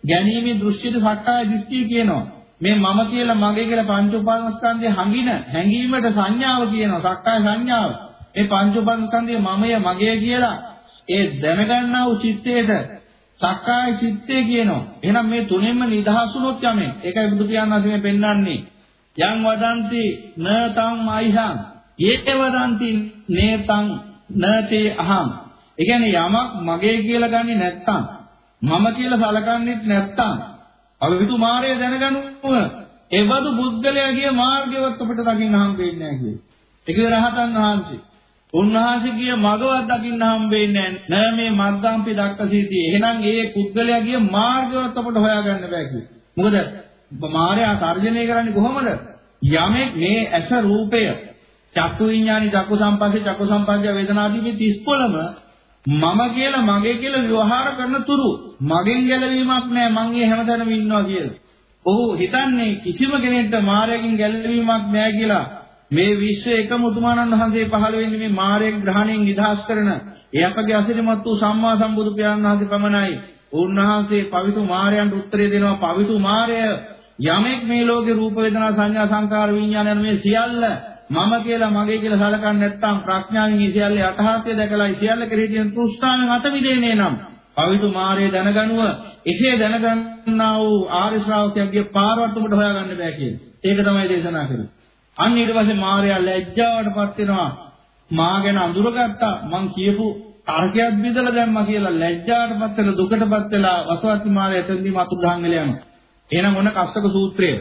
ගැනීමේ දෘෂ්ටියට සක්කාය දිට්ඨිය කියනවා. මේ මම කියලා මගේ කියලා පංච උපාදානස්කන්ධය හංගින හැඟීමට සංඥාව කියනවා. සක්කාය සංඥාව. මේ පංච උපාදානස්කන්ධය මමය මගේ කියලා ඒ දැනගන්නා වූ චිත්තයට සක්කාය චිත්තය කියනවා. එහෙනම් මේ තුනෙන්ම නිදහස් වුණොත් යමෙක්. ඒකයි බුදු පියාණන් වහන්සේ පෙන්වන්නේ. යං වදන්ති නතං මයිහං. යේ වදන්ති නේතං නතේ අහං. ඒ කියන්නේ යමක් මගේ කියලා ගන්නේ නැත්තම් මම කියලා සලකන්නේත් නැත්තම් අවිතු මාර්ගය දැනගනුව එවදු බුද්ධලයා ගිය මාර්ගයවත් අපිට දකින්න හම් වෙන්නේ නැහැ කියේ. ඒක රහතන් වහන්සේ. උන්වහන්සේගේ මගවත් දකින්න හම්බෙන්නේ නැහැ. මේ මග්ගම්පි දක්කසීතිය. එහෙනම් ඒ පුද්ගලයාගේ මාර්ගවත් අපට හොයාගන්න බෑ කිව්වේ. මොකද මායя තර්ජනය කරන්නේ කොහොමද? යමෙක් මේ ඇස රූපය චක්කු විඥානි චක්කු සම්පස්සේ චක්කු සම්පස්සේ වේදනාදී මේ 30 මම කියලා මගේ කියලා ව්‍යවහාර කරන තුරු මගෙන් ගැලවීමක් නැහැ මං ඒ හැමතැනම ඉන්නවා කියලා. ඔහු හිතන්නේ කිසිම කෙනෙක්ට මායයෙන් ගැලවීමක් නැහැ කියලා. මේ විශ්වයේ එකම උතුමාණන් වහන්සේ පහළ වෙන්නේ මේ මායයෙන් ග්‍රහණයෙන් නිදහස් කරන ඒ අපගේ අසිරිමත් වූ සම්මා සම්බුදු පියාණන් වහන්සේ පමණයි. උන්වහන්සේ පවිතු මායයන්ට උත්තරේ දෙනවා පවිතු මායය යමෙක් මේ ලෝකේ රූප වේදනා සංඥා සංකාර විඥාන යන මේ සියල්ල මම කියලා මගේ කියලා සලකන්නේ නැත්නම් ප්‍රඥාවෙන් මේ සියල්ල යථාර්ථය දැකලා සියල්ල කෙරෙහි තියෙන තෘෂ්ණාවෙන් අත මිදෙන්නේ නම් පවිතු මාර්ය දැනගනුව එසේ දැනගන්නා වූ ආර්ය ශ්‍රාවකයන්ගේ පාරවත් උඹට හොයාගන්න බෑ කියන්නේ. ඒක තමයි දේශනා කරන්නේ. අන්න ඊට පස්සේ මාර්යා ලැජ්ජාවටපත් වෙනවා. මා ගැන අඳුරගත්තා මං කියපු තර්කයක් බෙදලා දැම්මා කියලා ලැජ්ජාවටපත් වෙලා දුකටපත් වෙලා වසවත්ති මාර්යා එතෙන්දී මතු ගහන් ගල යනවා. එහෙනම් ඔන්න කස්සක සූත්‍රය.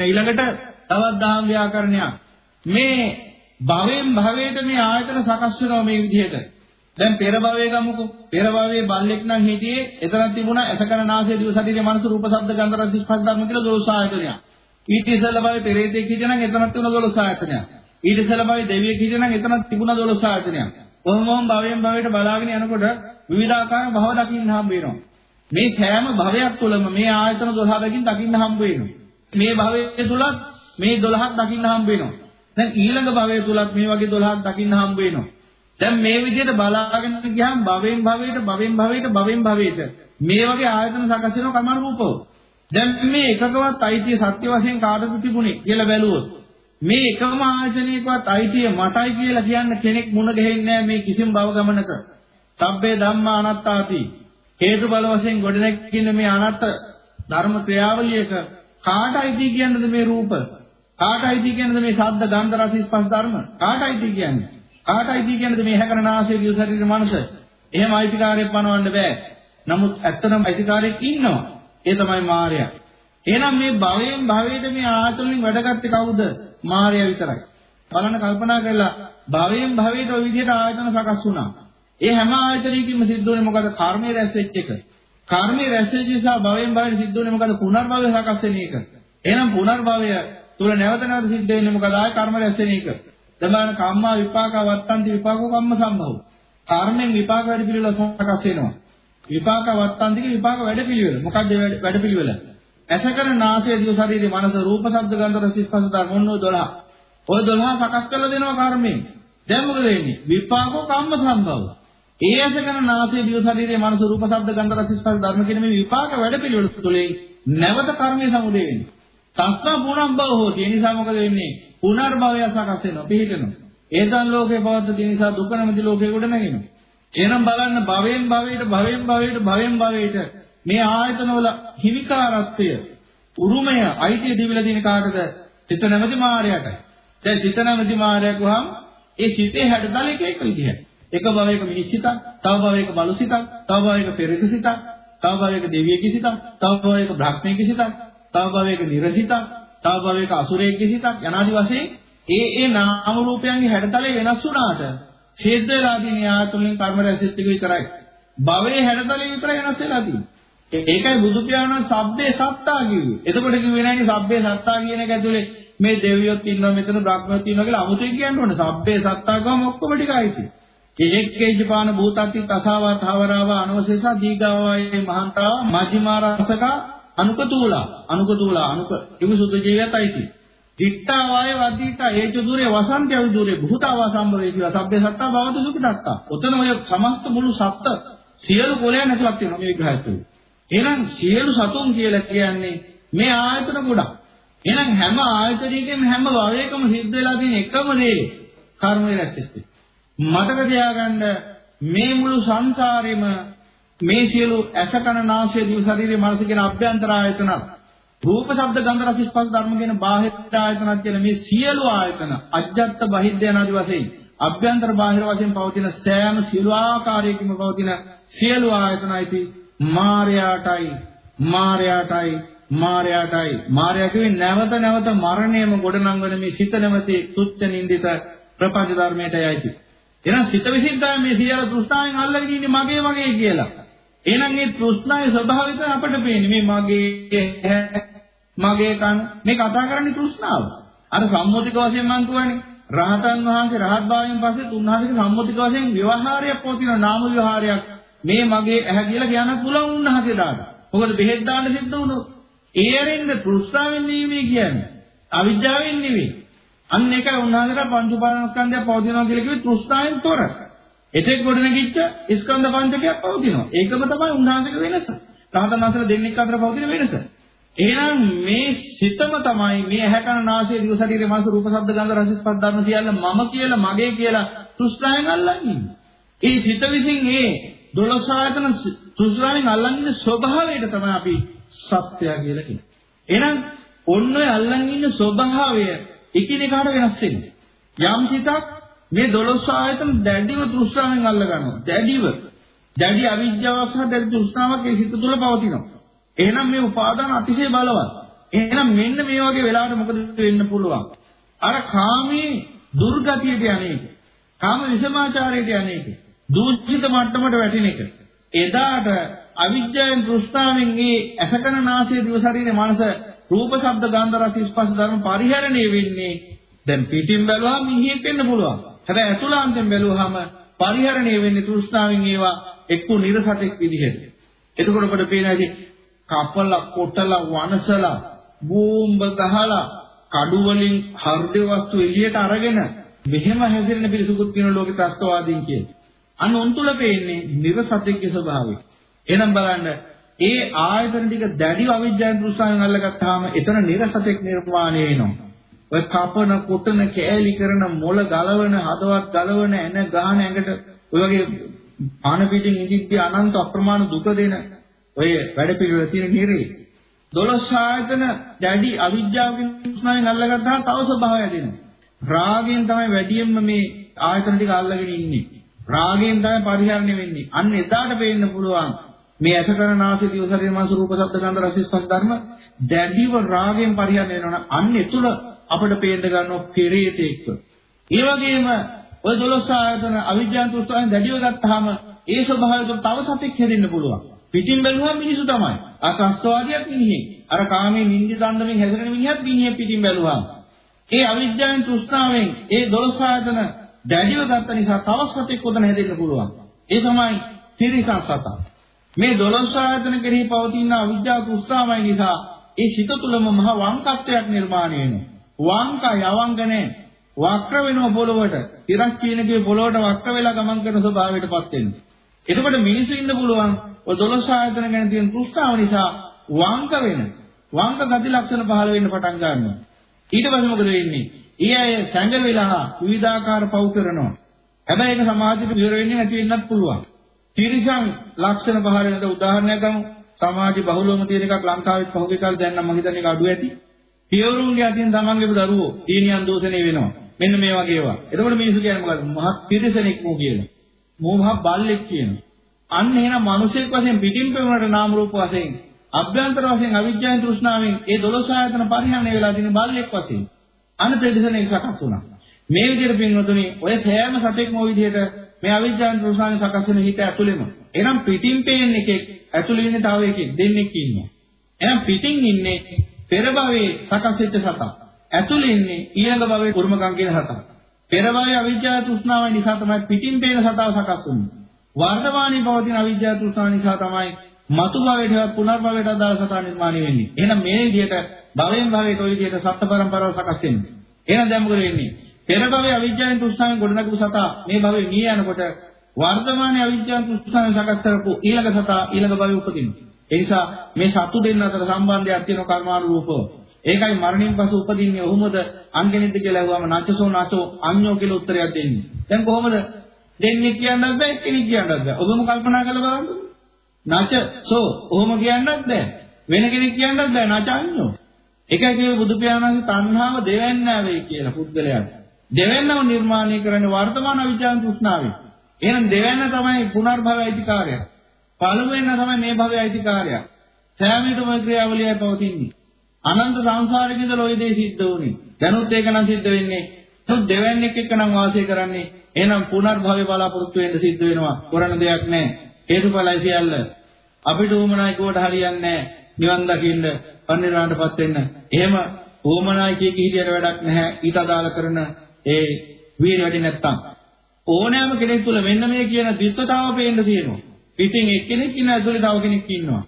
ඊළඟට තවත් දහම් ව්‍යාකරණයක්. මේ භවෙන් භවයට මේ ආයතන සකස් වෙනවා මේ විදිහට. දැන් පෙර භවයේ ගමුකෝ. පෙර භවයේ බල්ලෙක් නම් හිටියේ එතනක් තිබුණා එසකන නාසය දිව ශරීරය මනස රූප ශබ්ද ගන්ධ රස ස්පර්ශ ධර්ම කියලා දොළොස් ආයතනයක්. ඊට ඉස්සෙල්ලා භවයේ පෙරේතෙක් හිටියා නම් එතනක් තිබුණා දොළොස් ආයතනයක්. ඊට ඉස්සෙල්ලා භවයේ දෙවියෙක් හිටියා නම් එතනක් තිබුණා දොළොස් ආයතනයක්. කොහොම වොම් භවයෙන් භවයට බලාගෙන යනකොට විවිධාකාර භව දකින්න හම්බ වෙනවා. මේ සෑම භවයක් තුළම මේ ආයතන 12කින් දකින්න හම්බ වෙනවා. මේ භවයේ තුලත් මේ 12ක් දකින්න හම්බ වෙනවා. දැන් ඊළඟ භවයේ තුලත් මේ වගේ 12ක් දකින්න හම්බ වෙනවා. දැන් මේ විදිහට බලාගෙන ගියාම භවෙන් භවයට භවෙන් භවයට භවෙන් භවයට මේ වගේ ආයතන සකස් වෙනවා කර්ම රූපව. දැන් මේ එකකවත් අයිතිය සත්‍ය වශයෙන් කාටද තිබුණේ කියලා බැලුවොත් මේ එකම ආයතනයකවත් අයිතිය මටයි කියලා කියන්න කෙනෙක් මුණ ගැහෙන්නේ නැහැ මේ කිසිම භව ගමනක. සබ්බේ ධම්මා අනාත්තාති. හේතු බල වශයෙන් ගොඩනැගින්න මේ අනාත්ත ධර්ම ක්‍රියාවලියක කාටයිද කියන්නේද මේ රූප? කාටයිද කියන්නේ මේ ශබ්ද ගන්ධ රස ස්පර්ශ ධර්ම? කාටයිද කියන්නේ? කාටයිද කියන්නේ මේ හැකරන ආශය විය ශරීර මනස? එහෙම අයිතිකාරයක් පනවන්න බෑ. නමුත් ඇත්තටම අයිතිකාරයෙක් ඉන්නවා. ඒ තමයි මායя. එහෙනම් මේ භවයෙන් භවයට මේ ආතුලින් වැඩගත්තේ කවුද? මායя විතරයි. බලන්න කල්පනා කරලා භවයෙන් භවයට ওই විදිහට ආයතන සකස් වුණා. ඒ හැම ආයතනයකින්ම සිද්ධ වෙන්නේ මොකද? කර්මයේ රැස් වෙච්ච එක. කර්මයේ රැස් වෙච්ච නිසා භවයෙන් භවයට සිද්ධ වෙන්නේ මොකද? පුනර්භවය සකස් වෙන එක. එහෙනම් පුනර්භවය තුල නැවත නැවත සිද්ධ වෙන්නේ මොකද? ආය කර්ම රැස් වෙන එක. දමාන කම්මා විපාක වත්තන්ති විපාකෝ කම්ම සම්භව. කර්මෙන් විපාක වැඩ පිළිවෙල සකස් වෙනවා. විපාක වත්තන්තිගේ විපාක වැඩ පිළිවෙල. මොකක්ද වැඩ පිළිවෙල? ඇසකර නාසය දිව ශරීරේ මනස රූප ශබ්ද ගන්ධ රස ස්පර්ශ ධර්ම ඔන්න ඔය 12. ඔය 12 සකස් කරලා දෙනවා කර්මයෙන්. දැන් මොකද වෙන්නේ? විපාකෝ කම්ම සම්භව. ඒ ඇසකර නාසය දිව ශරීරේ මනස රූප ශබ්ද ගන්ධ රස ස්පර්ශ ධර්ම කියන මේ විපාක වැඩ පිළිවෙල තුළින් නැවත කර්මයේ සමුදේ වෙන්නේ. තස්සා පුනම්භව හොති. ඒ නිසා මොකද වෙන්නේ? පුනර්භවය සකස් වෙනවා, පිළිහෙනවා. ඒතන් ලෝකේ පවත්ත නිසා දුක නැමැති ලෝකේ ගොඩ නැගෙනවා. එහෙනම් බලන්න භවයෙන් භවයට භවයෙන් භවයට භවයෙන් භවයට මේ ආයතනවල හිමිකාරත්වය උරුමය අයිතිය දීවිලා තියෙන කාටද? සිත නැමැති මායයට. දැන් සිත නැමැති මායය ගුවහම ඒ සිතේ හැඩතල එක එක විදිහයි. එක භවයක මිනිස් සිතක්, තව භවයක බලු සිතක්, තව භවයක පෙරක සිතක්, තව භවයක දෙවියෙක් සිතක්, තව භවයක බ්‍රහ්මයෙක් සිතක්, තව භවයක නිර්සිතක්, තව භවයක අසුරයෙක් සිතක් යනාදි වශයෙන් ඒ ඒ නාම රූපයන්ගේ හැඩතලේ වෙනස් වුණාට ඡේද වෙලා තියෙන ආයතනෙන් කර්ම රැසෙත් එක විතරයි. භවයේ හැඩතලේ විතරයි වෙනස් වෙලා තියෙන්නේ. ඒකයි බුදු පියාණන් සබ්බේ සත්තා කිව්වේ. එතකොට කිව්වේ නෑනේ සබ්බේ සත්තා කියන එක ඇතුලේ මේ දෙවියොත් ඉන්නවා මෙතන බ්‍රහ්මයොත් ඉන්නවා කියලා අමුතුවෙන් කියන්න ඕනේ. සබ්බේ සත්තා ගම ඔක්කොම ටිකයි තියෙන්නේ. කෙනෙක්කේජපාන භූතත්ති තසාවා තවරාව අනවශේෂ දීගාවයේ මහන්තාව මජ්ක්‍ධිමාරසක අනුකතූලා අනුකතූලා අනුක කිවිසුදු ජීවිතයි තියෙන්නේ. දිට්ඨා වාය වද්දීතා හේතු දුරේ වසන්තය දුරේ භූතාවා සම්භවේතිව සබ්බේ සත්තා භවතු සුඛිතත්තා. ඔතන ඔය සමස්ත මුළු සත්ත්ව සියලු කොලයන් ඇතුළත් වෙනවා මේ විග්‍රහය තුළ. එහෙනම් සියලු සතුන් කියලා කියන්නේ මේ ආයතන ගොඩක්. එහෙනම් හැම ආයතනයකම හැම භවයකම සිද්ධ වෙලා තියෙන එකම දේ කර්මය රැස්වෙච්ච. මතක තියාගන්න මේ මුළු සංසාරෙම මේ සියලු ඇස කන නාසය දිව ශරීරය මනස කියන අභ්‍යන්තර ආයතන රූප ශබ්ද ගන්ධ රස ස්පර්ශ ධර්ම කියන බාහිර ආයතනත් කියන මේ සියලු ආයතන අජ්ජත් බහිද්ද යනාදි වශයෙන් අභ්‍යන්තර බාහිර වශයෙන් පවතින සෑම සියලු ආකාරයකින්ම පවතින සියලු ආයතනයිති මාර්යාටයි මාර්යාටයි මාර්යාටයි මාර්යා කියන්නේ නැවත නැවත මරණයම ගොඩනංවන මේ සිත නැමැති තුච්ච නින්දිත ප්‍රපංච ධර්මයටයි එහෙනම් සිත විසින් තමයි මේ සියලු තෘෂ්ණාවෙන් අල්ලගෙන ඉන්නේ මගේ මගේ කියලා. එහෙනම් මේ තෘෂ්ණාවේ ස්වභාවය අපට පේන්නේ මේ මගේ මගේ කන මේ කතා කරන්නේ තෘෂ්ණාව. අර සම්මුතික වශයෙන් මම කියවනේ රහතන් වහන්සේ රහත් භාවයෙන් පස්සේ උන්වහන්සේගේ සම්මුතික වශයෙන් ව්‍යවහාරයක් පවතින නාම විහාරයක් මේ මගේ ඇහැ කියලා කියන්න පුළුවන් උන්වහන්සේලාට. මොකද බෙහෙත් දාන්න සිද්ධ වුණොත් ඒ ඇරෙන්න තෘෂ්ණාවෙන් නෙවෙයි කියන්නේ. අවිද්‍යාවෙන් නෙවෙයි. අන්න ඒකයි උන්වහන්සේට පංච උපාදානස්කන්ධය පවතිනවා කියලා කිව්වේ තෘෂ්ණාවෙන් තොර. එතෙක් ගොඩනගිච්ච ස්කන්ධ පංචකයක් පවතිනවා. ඒකම තමයි උන්වහන්සේගේ වෙනස. රහතන් වහන්සේලා දෙන්නෙක් අතර පවතින වෙනස. එහෙනම් මේ සිතම තමයි මේ ඇහැ කන නාසය දිව ශරීරය මනස රූප ශබ්ද ගන්ධ රස ස්පර්ශ ධර්ම සියල්ල මම කියලා මගේ කියලා තෘෂ්ණාවෙන් අල්ලන්නේ. ඒ සිත විසින් ඒ 12 ආයතන තෘෂ්ණාවෙන් අල්ලන් ඉන්න ස්වභාවයට තමයි අපි සත්‍යය කියලා කියන්නේ. එහෙනම් ඔන්න ඔය අල්ලන් ඉන්න ස්වභාවය එකිනෙකාට වෙනස් වෙන්නේ. යම් සිතක් මේ 12 ආයතන දැඩිව තෘෂ්ණාවෙන් අල්ල ගන්නවා. දැඩිව. දැඩි අවිද්‍යාවක් සහ දැඩි තෘෂ්ණාවක් ඒ සිත තුළ පවතිනවා. එහෙනම් මේ උපාදාන අතිශය බලවත්. එහෙනම් මෙන්න මේ වගේ වෙලාවට මොකද වෙන්න පුළුවන්? අර කාමී දුර්ගතියට යන්නේක. කාම විසමාචාරයට යන්නේක. දූෂිත මට්ටමට වැටෙන එක. එදාට අවිද්‍යාවෙන් තෘෂ්ණාවෙන් මේ අසකන නාසය දිව ශරීරේ මනස රූප ශබ්ද ගන්ධ රස ස්පර්ශ ධර්ම පරිහරණය වෙන්නේ දැන් පිටින් බැලුවම මිහිෙක් වෙන්න පුළුවන්. හැබැයි අතුලාන්තයෙන් බැලුවහම පරිහරණය වෙන්නේ තෘෂ්ණාවෙන් ඒවා එක්ක නිර්සතෙක් විදිහට. එතකොට අපිට පේනවා කපලා කොටලා වනසලා බෝම්බ ගහලා කඩු වලින් හෘද වස්තු එළියට අරගෙන මෙහෙම හැසිරෙන පිරිසුකුත් කියන ලෝකේ ත්‍ස්තවාදීන් කියන්නේ. අන්න උන් තුල පේන්නේ නිර්සතෙක්ගේ ස්වභාවය. එහෙනම් බලන්න ඒ ආයතන ටික දැඩිව අවිජ්ජාන දෘෂ්ටාවෙන් අල්ලගත්තාම එතන නිර්සතෙක් නිර්මාණය වෙනවා. ඔය කපන කොටන කෑලි කරන මොළ ගලවන හදවත් ගලවන එන ගහන ඇඟට ඔය වගේ පාන පිටින් ඉදිද්දී අනන්ත අප්‍රමාණ දුක දෙන ඔය වැඩ පිළිවෙල තියෙන නිරේ 12 ආයතන දැඩි අවිජ්ජාවකින් උස්නාවෙන් අල්ලගත්තාම තව ස්වභාවය දෙනවා. රාගයෙන් තමයි වැඩියෙන්ම මේ ආයතන ටික අල්ලගෙන ඉන්නේ. රාගයෙන් තමයි පරිහරණය වෙන්නේ. අන්න එදාට පේන්න පුළුවන් මේ අසකරණ ආසිත දිවසරිය මාස රූප ශබ්ද ගන්ධ රස ස්පර්ශ ධර්ම දැඩිව රාගයෙන් පරිහරණය වෙනවා. අන්න ඒ තුල අපිට පේන්න ගන්නවා පෙරේතෙක්. ඒ වගේම ඔය 12 ආයතන අවිජ්ජාන්ත උස්නාවෙන් දැඩිව ගත්තාම ඒ ස්වභාවය තුළ තව සතෙක් හැදෙන්න පුළුවන්. පිටින් බැලුවම මිනිසු තමයි. අර ත්‍ස්තවාදියක් මිනිහෙක්. අර කාමයේ නින්දි දණ්ඩමින් හැසිරෙන මිනිහත් මිනිහෙක් පිටින් බැලුවම. ඒ අවිද්‍යාවෙන් තෘෂ්ණාවෙන් ඒ දොළොස් ආයතන දැඩිව ගත්ත නිසා තව සතෙක් උදන හැදෙන්න පුළුවන්. ඒ තමයි තිරිසන් සතා. මේ දොළොස් ආයතන කෙරෙහි පවතින අවිද්‍යාව තෘෂ්ණාවයි නිසා ඒ සිත තුළම මහ වංකත්වයක් නිර්මාණය වෙනවා. වංක යවංගනේ වක්‍ර වෙනව පොළොවට. තිරස්චීනකේ පොළොවට වක්‍ර වෙලා ගමන් කරන ස්වභාවයටපත් වෙනවා. එතකොට මිනිස්සු ඉන්න පුළුවන් ඔය 12 ආයතන ගැන තියෙන තෘෂ්ණාව නිසා වංක වෙන වංක ගති ලක්ෂණ පහළ වෙන්න පටන් ගන්නවා. ඊට පස්සේ මොකද වෙන්නේ? ඊ අය සංගවිලා විවිධාකාර පව් කරනවා. හැබැයි ඒක සමාජයට විතර වෙන්නේ නැති වෙන්නත් පුළුවන්. තිරිසන් ලක්ෂණ පහළ වෙනද උදාහරණයක් ගමු. සමාජ බහුලවම තියෙන එකක් ලංකාවෙත් පහුගිය කාලේ දැන් නම් මම හිතන්නේ ඒක අඩු ඇති. පියවරුන්ගේ අතින් තමන්ගේම දරුවෝ ඊනියන් දෝෂණය වෙනවා. මෙන්න මේ වගේ ඒවා. එතකොට මිනිස්සු කියන්නේ මොකද්ද? මහත් පිරිසනෙක් වූ කියලා. මෝහ බල්ලෙක් කියනවා. අන්න එහෙනම් මිනිසෙක් වශයෙන් පිටින් පෙවුනට නාම රූප වශයෙන් අභ්‍යන්තර වශයෙන් අවිජ්ජාන තෘෂ්ණාවෙන් ඒ 12 ආයතන පරිහරණය වෙලා තියෙන බල්ලෙක් වශයෙන් අන්න ත්‍රිදශනේ සකස් වුණා. මේ විදිහට පින්වතුනි ඔය සෑම සතෙක්ම ওই විදිහට මේ අවිජ්ජාන තෘෂ්ණාවෙන් සකස් වෙන හිත ඇතුළෙම. එහෙනම් පිටින් පේන එකෙක් ඇතුළේ ඉන්නේ තව එකෙක් දෙන්නෙක් ඉන්නවා. එහෙනම් පිටින් ඉන්නේ පෙර භවයේ සකස් වෙච්ච සතා. ඇතුළේ ඉන්නේ ඊළඟ භවයේ කුරුමකම් කියන සතා. පෙර භවයේ අවිජ්ජා තෘෂ්ණාව නිසා තමයි පිටින් පේන සතාව සකස් වෙන්නේ. වර්තමානයේ පවතින අවිජ්ජා තෘෂ්ණාව නිසා තමයි මතු භවයටවත් පුනර්භවයට අදාළ සතා නිර්මාණය වෙන්නේ. එහෙනම් මේ විදිහට භවයෙන් භවයට ওই විදිහට සත්ත්ව පරම්පරාව සකස් වෙන්නේ. එහෙනම් දැන් මොකද වෙන්නේ? පෙර භවයේ අවිජ්ජාවෙන් තෘෂ්ණාවෙන් ගොඩනගපු සතා මේ භවයේ මිය යනකොට වර්තමානයේ අවිජ්ජාවෙන් තෘෂ්ණාවෙන් සකස් කරපු ඊළඟ සතා ඊළඟ භවයේ උපදිනවා. ඒ නිසා මේ සතු දෙන්න අතර සම්බන්ධයක් තියෙන කර්මානුරූපව. ඒකයි මරණින් පසු උපදින්නේ ඔහුමද අන්ගෙනෙද්ද කියලා අහුවම නැචසෝ නැචෝ අඤ්ඤෝ කියලා උත්තරයක් දෙන්නේ. දැන් කොහොමද දෙන්නේ කියන්නත් බෑ කෙනෙක් කියන්නත් බෑ. ඔබම කල්පනා කරලා බලන්න. නැච සෝ ඔහොම කියන්නත් බෑ. වෙන කෙනෙක් කියන්නත් බෑ නැච අඤ්ඤෝ. එකයි කියේ බුදු පියාණන්ගේ තණ්හාව දෙවන්නෑ වෙයි කියලා පුද්ගලයාට. දෙවන්නව නිර්මාණය කරන්නේ වර්තමාන විචාර තෘෂ්ණාවෙන්. එහෙනම් දෙවන්න තමයි පුනර්භවය අයිතිකාරය. පළමුවෙන් තමයි මේ භවයේ අයිතිකාරය. සෑමීටම ක්‍රියාවලියයි පවතින්නේ. අනන්ත සංසාරෙක ඉඳලා ওই දේ සිද්ධ වුනේ. දැනුත් ඒක නම් සිද්ධ වෙන්නේ. නමුත් දෙවන්නේක් එක්ක නම් වාසය කරන්නේ. එහෙනම් පුනර්භවය බලාපොරොත්තු වෙන්න සිද්ධ වෙනවා. කරන්න දෙයක් නැහැ. හේතුඵලයි සියල්ල. අපිට උමනායි කුවට හරියන්නේ නැහැ. නිවන් දකින්න. පරිනිර්වාණයටපත් වෙන්න. එහෙම ඕමනායකයෙක් හිටියට වැඩක් නැහැ. ඊට අදාළ කරන ඒ වීර්ය වැඩි නැත්තම් ඕනෑම කෙනෙක් තුළ මෙන්න මේ කියන ද්විත්වතාව පේන්න තියෙනවා. ඉතින් එක්කෙනෙක් ඉන්න ඇතුලේ තව කෙනෙක් ඉන්නවා.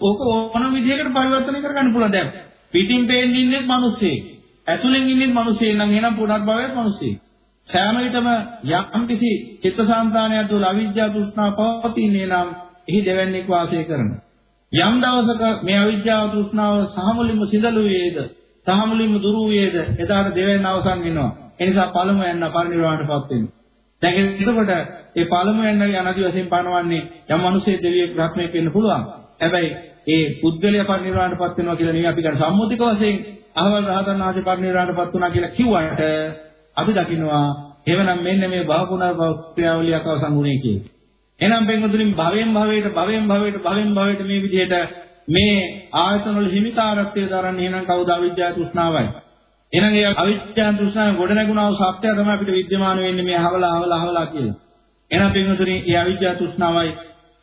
ඕක ඕන විදිහකට පරිවර්තනය කරගන්න පුළුවන් දැන්. පිටින් පේන්නේ ඉන්නේ මිනිස්සෙක්. ඇතුලෙන් ඉන්නේ මිනිස්සෙක් නම් එහෙනම් පුනර්භවයක් මිනිස්සෙක්. සෑම විටම යම් කිසි චිත්තසංතානයක් තුළ අවිජ්ජා තෘෂ්ණා පවතින්නේ නම් එහි දෙවන්නේක් වාසය කරනවා. යම් දවසක මේ අවිජ්ජාව තෘෂ්ණාව සහමුලින්ම සිඳලු වේද සහමුලින්ම දුරු වේද එදාට දෙවෙනි අවසන් වෙනවා. ඒ නිසා පළමු යන්න පරිනිර්වාණයටපත් වෙනවා. දැන් එතකොට ඒ පළමු යන්න යනදි වශයෙන් පනවන්නේ යම් මිනිසෙක් දෙවියෙක් රත්මයක් වෙන්න පුළුවන්. හැබැයි ඒ පුද්ගලයා පරිනිර්වාණයටපත් වෙනවා කියලා නෙවෙයි අපි ගන්න සම්මුතික වශයෙන් අහවල් රහතන් වහන්සේ පරිනිර්වාණයටපත් වුණා කියලා කිව්වට අපි දකින්නවා එවනම් මෙන්න මේ භවකුණා ක්‍රියාවලියක් අවසන් වුණේ කියලා. එහෙනම් බෙන්ගතුනි භවෙන් භවයට භවෙන් භවයට භවෙන් භවයට මේ විදිහට මේ ආයතන වල හිමිකාරත්වය දරන්නේ එහෙනම් කවුද අවිද්‍යාව තෘෂ්ණාවයි. එහෙනම් ඒ අවිද්‍යාව තෘෂ්ණාව ගොඩ නැගුණා වූ සත්‍යය තමයි අපිට විද්‍යමාන වෙන්නේ මේ හවලා හවලා හවලා කියලා. එහෙනම් බෙන්ගතුනි මේ අවිද්‍යාව තෘෂ්ණාවයි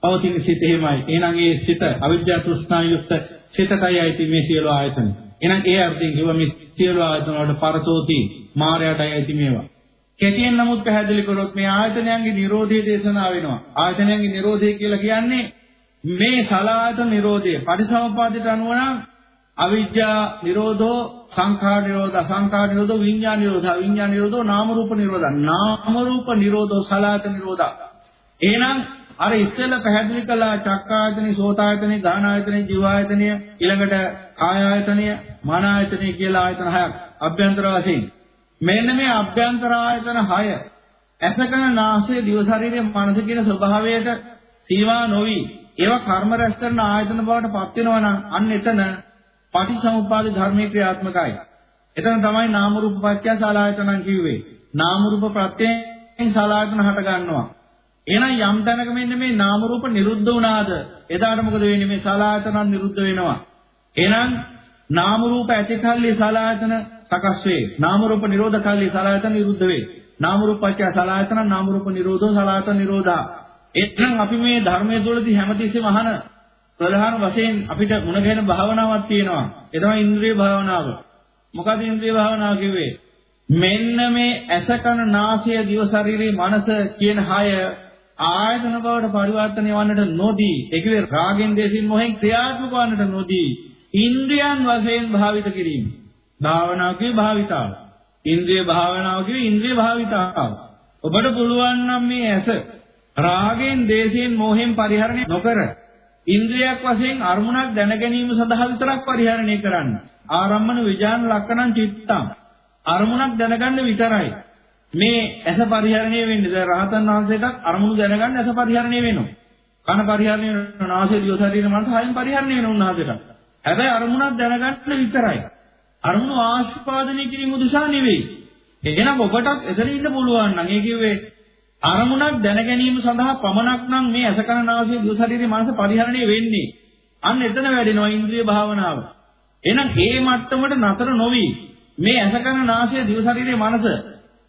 පවතින සිත එහෙමයි. එහෙනම් ඒ සිත අවිද්‍යාව තෘෂ්ණා යුක්ත සිතටයි අයිති මේ සියලු ආයතන. එහෙනම් ඒ අර්ථයෙන් කිව්ව මේ සියලු ආයතන වලට පරතෝති මායයටයි අයිති මේවා. කෙටියෙන් නමුත් පැහැදිලි කරොත් මේ ආයතනයන්ගේ Nirodhe දේශනා වෙනවා. ආයතනයන්ගේ Nirodhe කියලා කියන්නේ මේ සලායතන Nirodhe පරිසමපාදයට අනුව නම් අවිජ්ජා නිරෝධෝ සංඛාර නිරෝධ සංඛාර නිරෝධෝ විඤ්ඤාණ නිරෝධ විඤ්ඤාණ නිරෝධෝ නාම රූප නිරෝධ. නාම රූප නිරෝධෝ සලායතන නිරෝධ. එහෙනම් අර ඉස්සෙල්ලා පැහැදිලි කළා චක්කායතනෙ සෝතායතනෙ ගානායතනෙ ජීවායතනෙ ඊළඟට කායායතනෙ මනායතනෙ කියලා ආයතන හයක් අභ්‍යන්තර වශයෙන්. මෙන්න මේ අභ්‍යන්තර ආයතන 6 ඇසකන නාසය දිව ශරීරය මනස කියන ස්වභාවයට සීමා නොවි. ඒවා කර්ම රැස් කරන ආයතන බවට පත් වෙනවා නම් අන්න එතන පටිසමුප්පාද ධර්මයේ ක්‍රියාත්මකයි. එතන තමයි නාම රූප පත්‍ය සලආයතනන් කිව්වේ. නාම රූප ප්‍රත්‍යයෙන් සලආයතන හට ගන්නවා. එහෙනම් යම් තැනක මෙන්න මේ නාම රූප නිරුද්ධ වුණාද එදාට මොකද වෙන්නේ මේ සලආයතනන් නිරුද්ධ වෙනවා. එහෙනම් නාම රූප ඇති කල්ලි සලආයතන සකස් වේ. නාම රූප නිරෝධ කල්ලි සලආයතන නිරුද්ධ වේ. නාම රූප පත්‍ය සලආයතන නාම රූප නිරෝධෝ සලආයතන නිරෝධා. එහෙනම් අපි මේ ධර්මයේ තුළදී හැමතිස්සෙම අහන ප්‍රධාන වශයෙන් අපිට මුණ ගැහෙන භාවනාවක් තියෙනවා. ඒ තමයි ඉන්ද්‍රිය භාවනාව. මොකද ඉන්ද්‍රිය භාවනාව කිව්වේ? මෙන්න මේ ඇස කන නාසය දිව ශරීරය මනස කියන හය ආයතන බවට පරිවර්තනය වන්නට නොදී ඒ කියේ රාගෙන් දේශින් මොහෙන් ක්‍රියාත්මක වන්නට නොදී ඉන්ද්‍රියන් වශයෙන් භාවිත කිරීම. භාවනාවේ භාවිතාව. ඉන්ද්‍රිය භාවනාවේ ඉන්ද්‍රිය භාවිතාව. ඔබට පුළුවන් නම් මේ ඇස රාගෙන් දේශයෙන් මොහෙන් පරිහරණය නොකර ඉන්ද්‍රියක් වශයෙන් අරමුණක් දැන ගැනීම සඳහා විතරක් පරිහරණය කරන්න. ආරම්මන විඥාන ලක්ෂණං චිත්තං. අරමුණක් දැනගන්න විතරයි. මේ ඇස පරිහරණය වෙන්නේ. දැන් රහතන් වහන්සේටත් අරමුණු දැනගන්න ඇස පරිහරණය වෙනවා. කන පරිහරණය වෙනවා. නාසය දිව ශරීර මනස හයෙන් පරිහරණය වෙනවා උන්වහන්සේට. හැබැයි අරමුණක් දැනගන්න විතරයි. අරමුණු ආස්වාදනය කිරීම උදෙසා නෙවෙයි. එහෙනම් ඔබටත් එතන ඉන්න පුළුවන් නම් ඒ කිව්වේ අරමුණක් දැන ගැනීම සඳහා පමණක් නම් මේ අසකන නාසය දිව ශරීරයේ මනස පරිහරණය වෙන්නේ. අන්න එතන වැඩෙනවා ඉන්ද්‍රිය භාවනාව. එහෙනම් ඒ මට්ටමට නතර නොවි මේ අසකන නාසය දිව ශරීරයේ මනස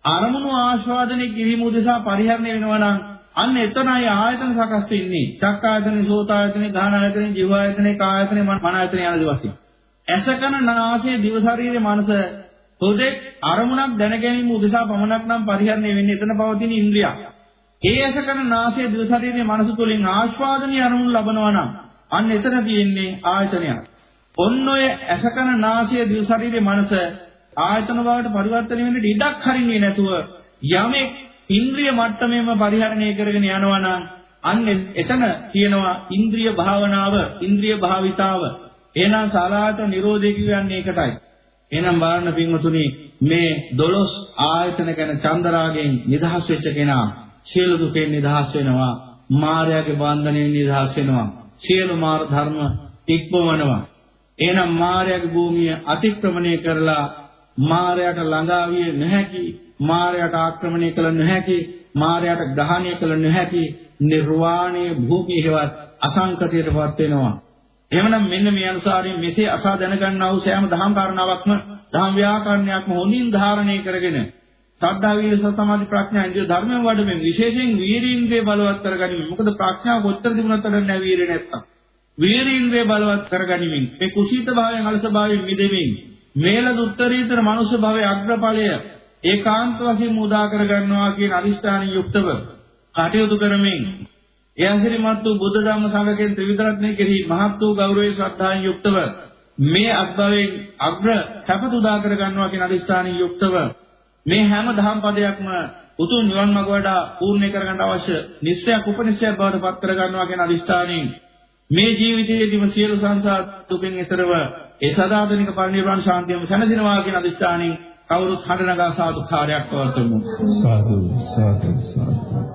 අරමුණු ආස්වාදනය කිරීම උදෙසා පරිහරණය වෙනවා නම් අන්න එතනයි ආයතන සකස් වෙන්නේ. චක්කායතනෙ, සෝතායතනෙ, ගාහනායතනෙ, ජීවායතනෙ, කායයතනෙ, මනායතනෙ යන දවසින්. අසකන නාසය දිව ශරීරයේ මනස හොදෙක් අරමුණක් දැන ගැනීම උදෙසා පමණක් නම් පරිහරණය වෙන්නේ එතන පවතින ඉන්ද්‍රිය. ඒ ඇස කරන නාසය දිව ශරීරයේ මනස තුලින් ආස්වාදනීය අරමුණු ලබනවා නම් අන්න එතන තියෙන්නේ ආයතනයක්. ඔන්න ඔය ඇස කරන නාසය දිව ශරීරයේ මනස ආයතන බවට පරිවර්තනය වෙන්න ඉඩක් හරින්නේ නැතුව යමෙක් ඉන්ද්‍රිය මට්ටමේම පරිහරණය කරගෙන යනවා නම් අන්න එතන කියනවා ඉන්ද්‍රිය භාවනාව, ඉන්ද්‍රිය භාවිතාව. එහෙනම් සාලාත නිරෝධය කියන්නේ ඒකටයි. එහෙනම් බලන්න පින්වතුනි මේ 12 ආයතන ගැන චන්දරාගෙන් නිදහස් වෙච්ච කෙනා සියලු දුකෙන් නිදහස් වෙනවා මායාවේ බන්ධනයෙන් නිදහස් වෙනවා සියලු මාර ධර්ම ඉක්මවනවා. එහෙනම් මායාවේ භූමිය අතික්‍රමණය කරලා මායාවට ළඟා විය නොහැකි මායාවට ආක්‍රමණය කළ නොහැකි මායාවට ග්‍රහණය කළ නොහැකි නිර්වාණයේ භූමියවත් අසංකතයටපත් වෙනවා. එහෙමනම් මෙන්න මේ අනුසාරයෙන් මෙසේ අසා දැනගන්නා වූ සෑම දහම් කාරණාවක්ම දහම් ව්‍යාකරණයක්ම හොඳින් ධාරණය කරගෙන සද්ධා වීර්ය සමාධි ප්‍රඥා ඉන්ද්‍රිය ධර්මයෙන් වඩමින් විශේෂයෙන් වීරීන්ද්‍රිය බලවත් කරගනිමින් මොකද ප්‍රඥාව කොච්චර තිබුණත් වැඩක් නැහැ වීරිය නැත්තම්. වීරීන්ද්‍රය බලවත් කරගනිමින් මේ කුසීත භාවයෙන් අලස භාවයෙන් මිදෙමින් මේලද උත්තරීතර මනුෂ්‍ය භවයේ අග්‍රඵලය ඒකාන්ත වශයෙන් උදා කරගන්නවා කියන අදිෂ්ඨානිය යුක්තව කටයුතු කරමින් එයන්සිරිමත් වූ බුද්ධ ධම්ම සංඝකෙන් ත්‍රිවිධ රත්නයේ කෙරෙහි මහත් වූ ගෞරවයේ ශ්‍රද්ධාවෙන් යුක්තව මේ අත්භවයෙන් අග්‍ර සැපත උදා කරගන්නවා කියන අදිෂ්ඨානිය යුක්තව මේ හැම දහම් පදයක්ම උතුම් නිවන් මාර්ග වඩා පූර්ණ කරගන්න අවශ්‍ය නිශ්චයක් උපනිශ්චයක් බවට පත් කරගන්නවා කියන අදිෂ්ඨානයෙන් මේ ජීවිතයේදීම සියලු සංසාර දුකෙන් එතරව ඒ සදාතනික පරිනිර්වාණ ශාන්තියම සැනසෙනවා කියන අදිෂ්ඨානයෙන් කවුරුත් හඬ නගා සාදුකාරයක් පවත්වමු. සාදු සාදු සාදු.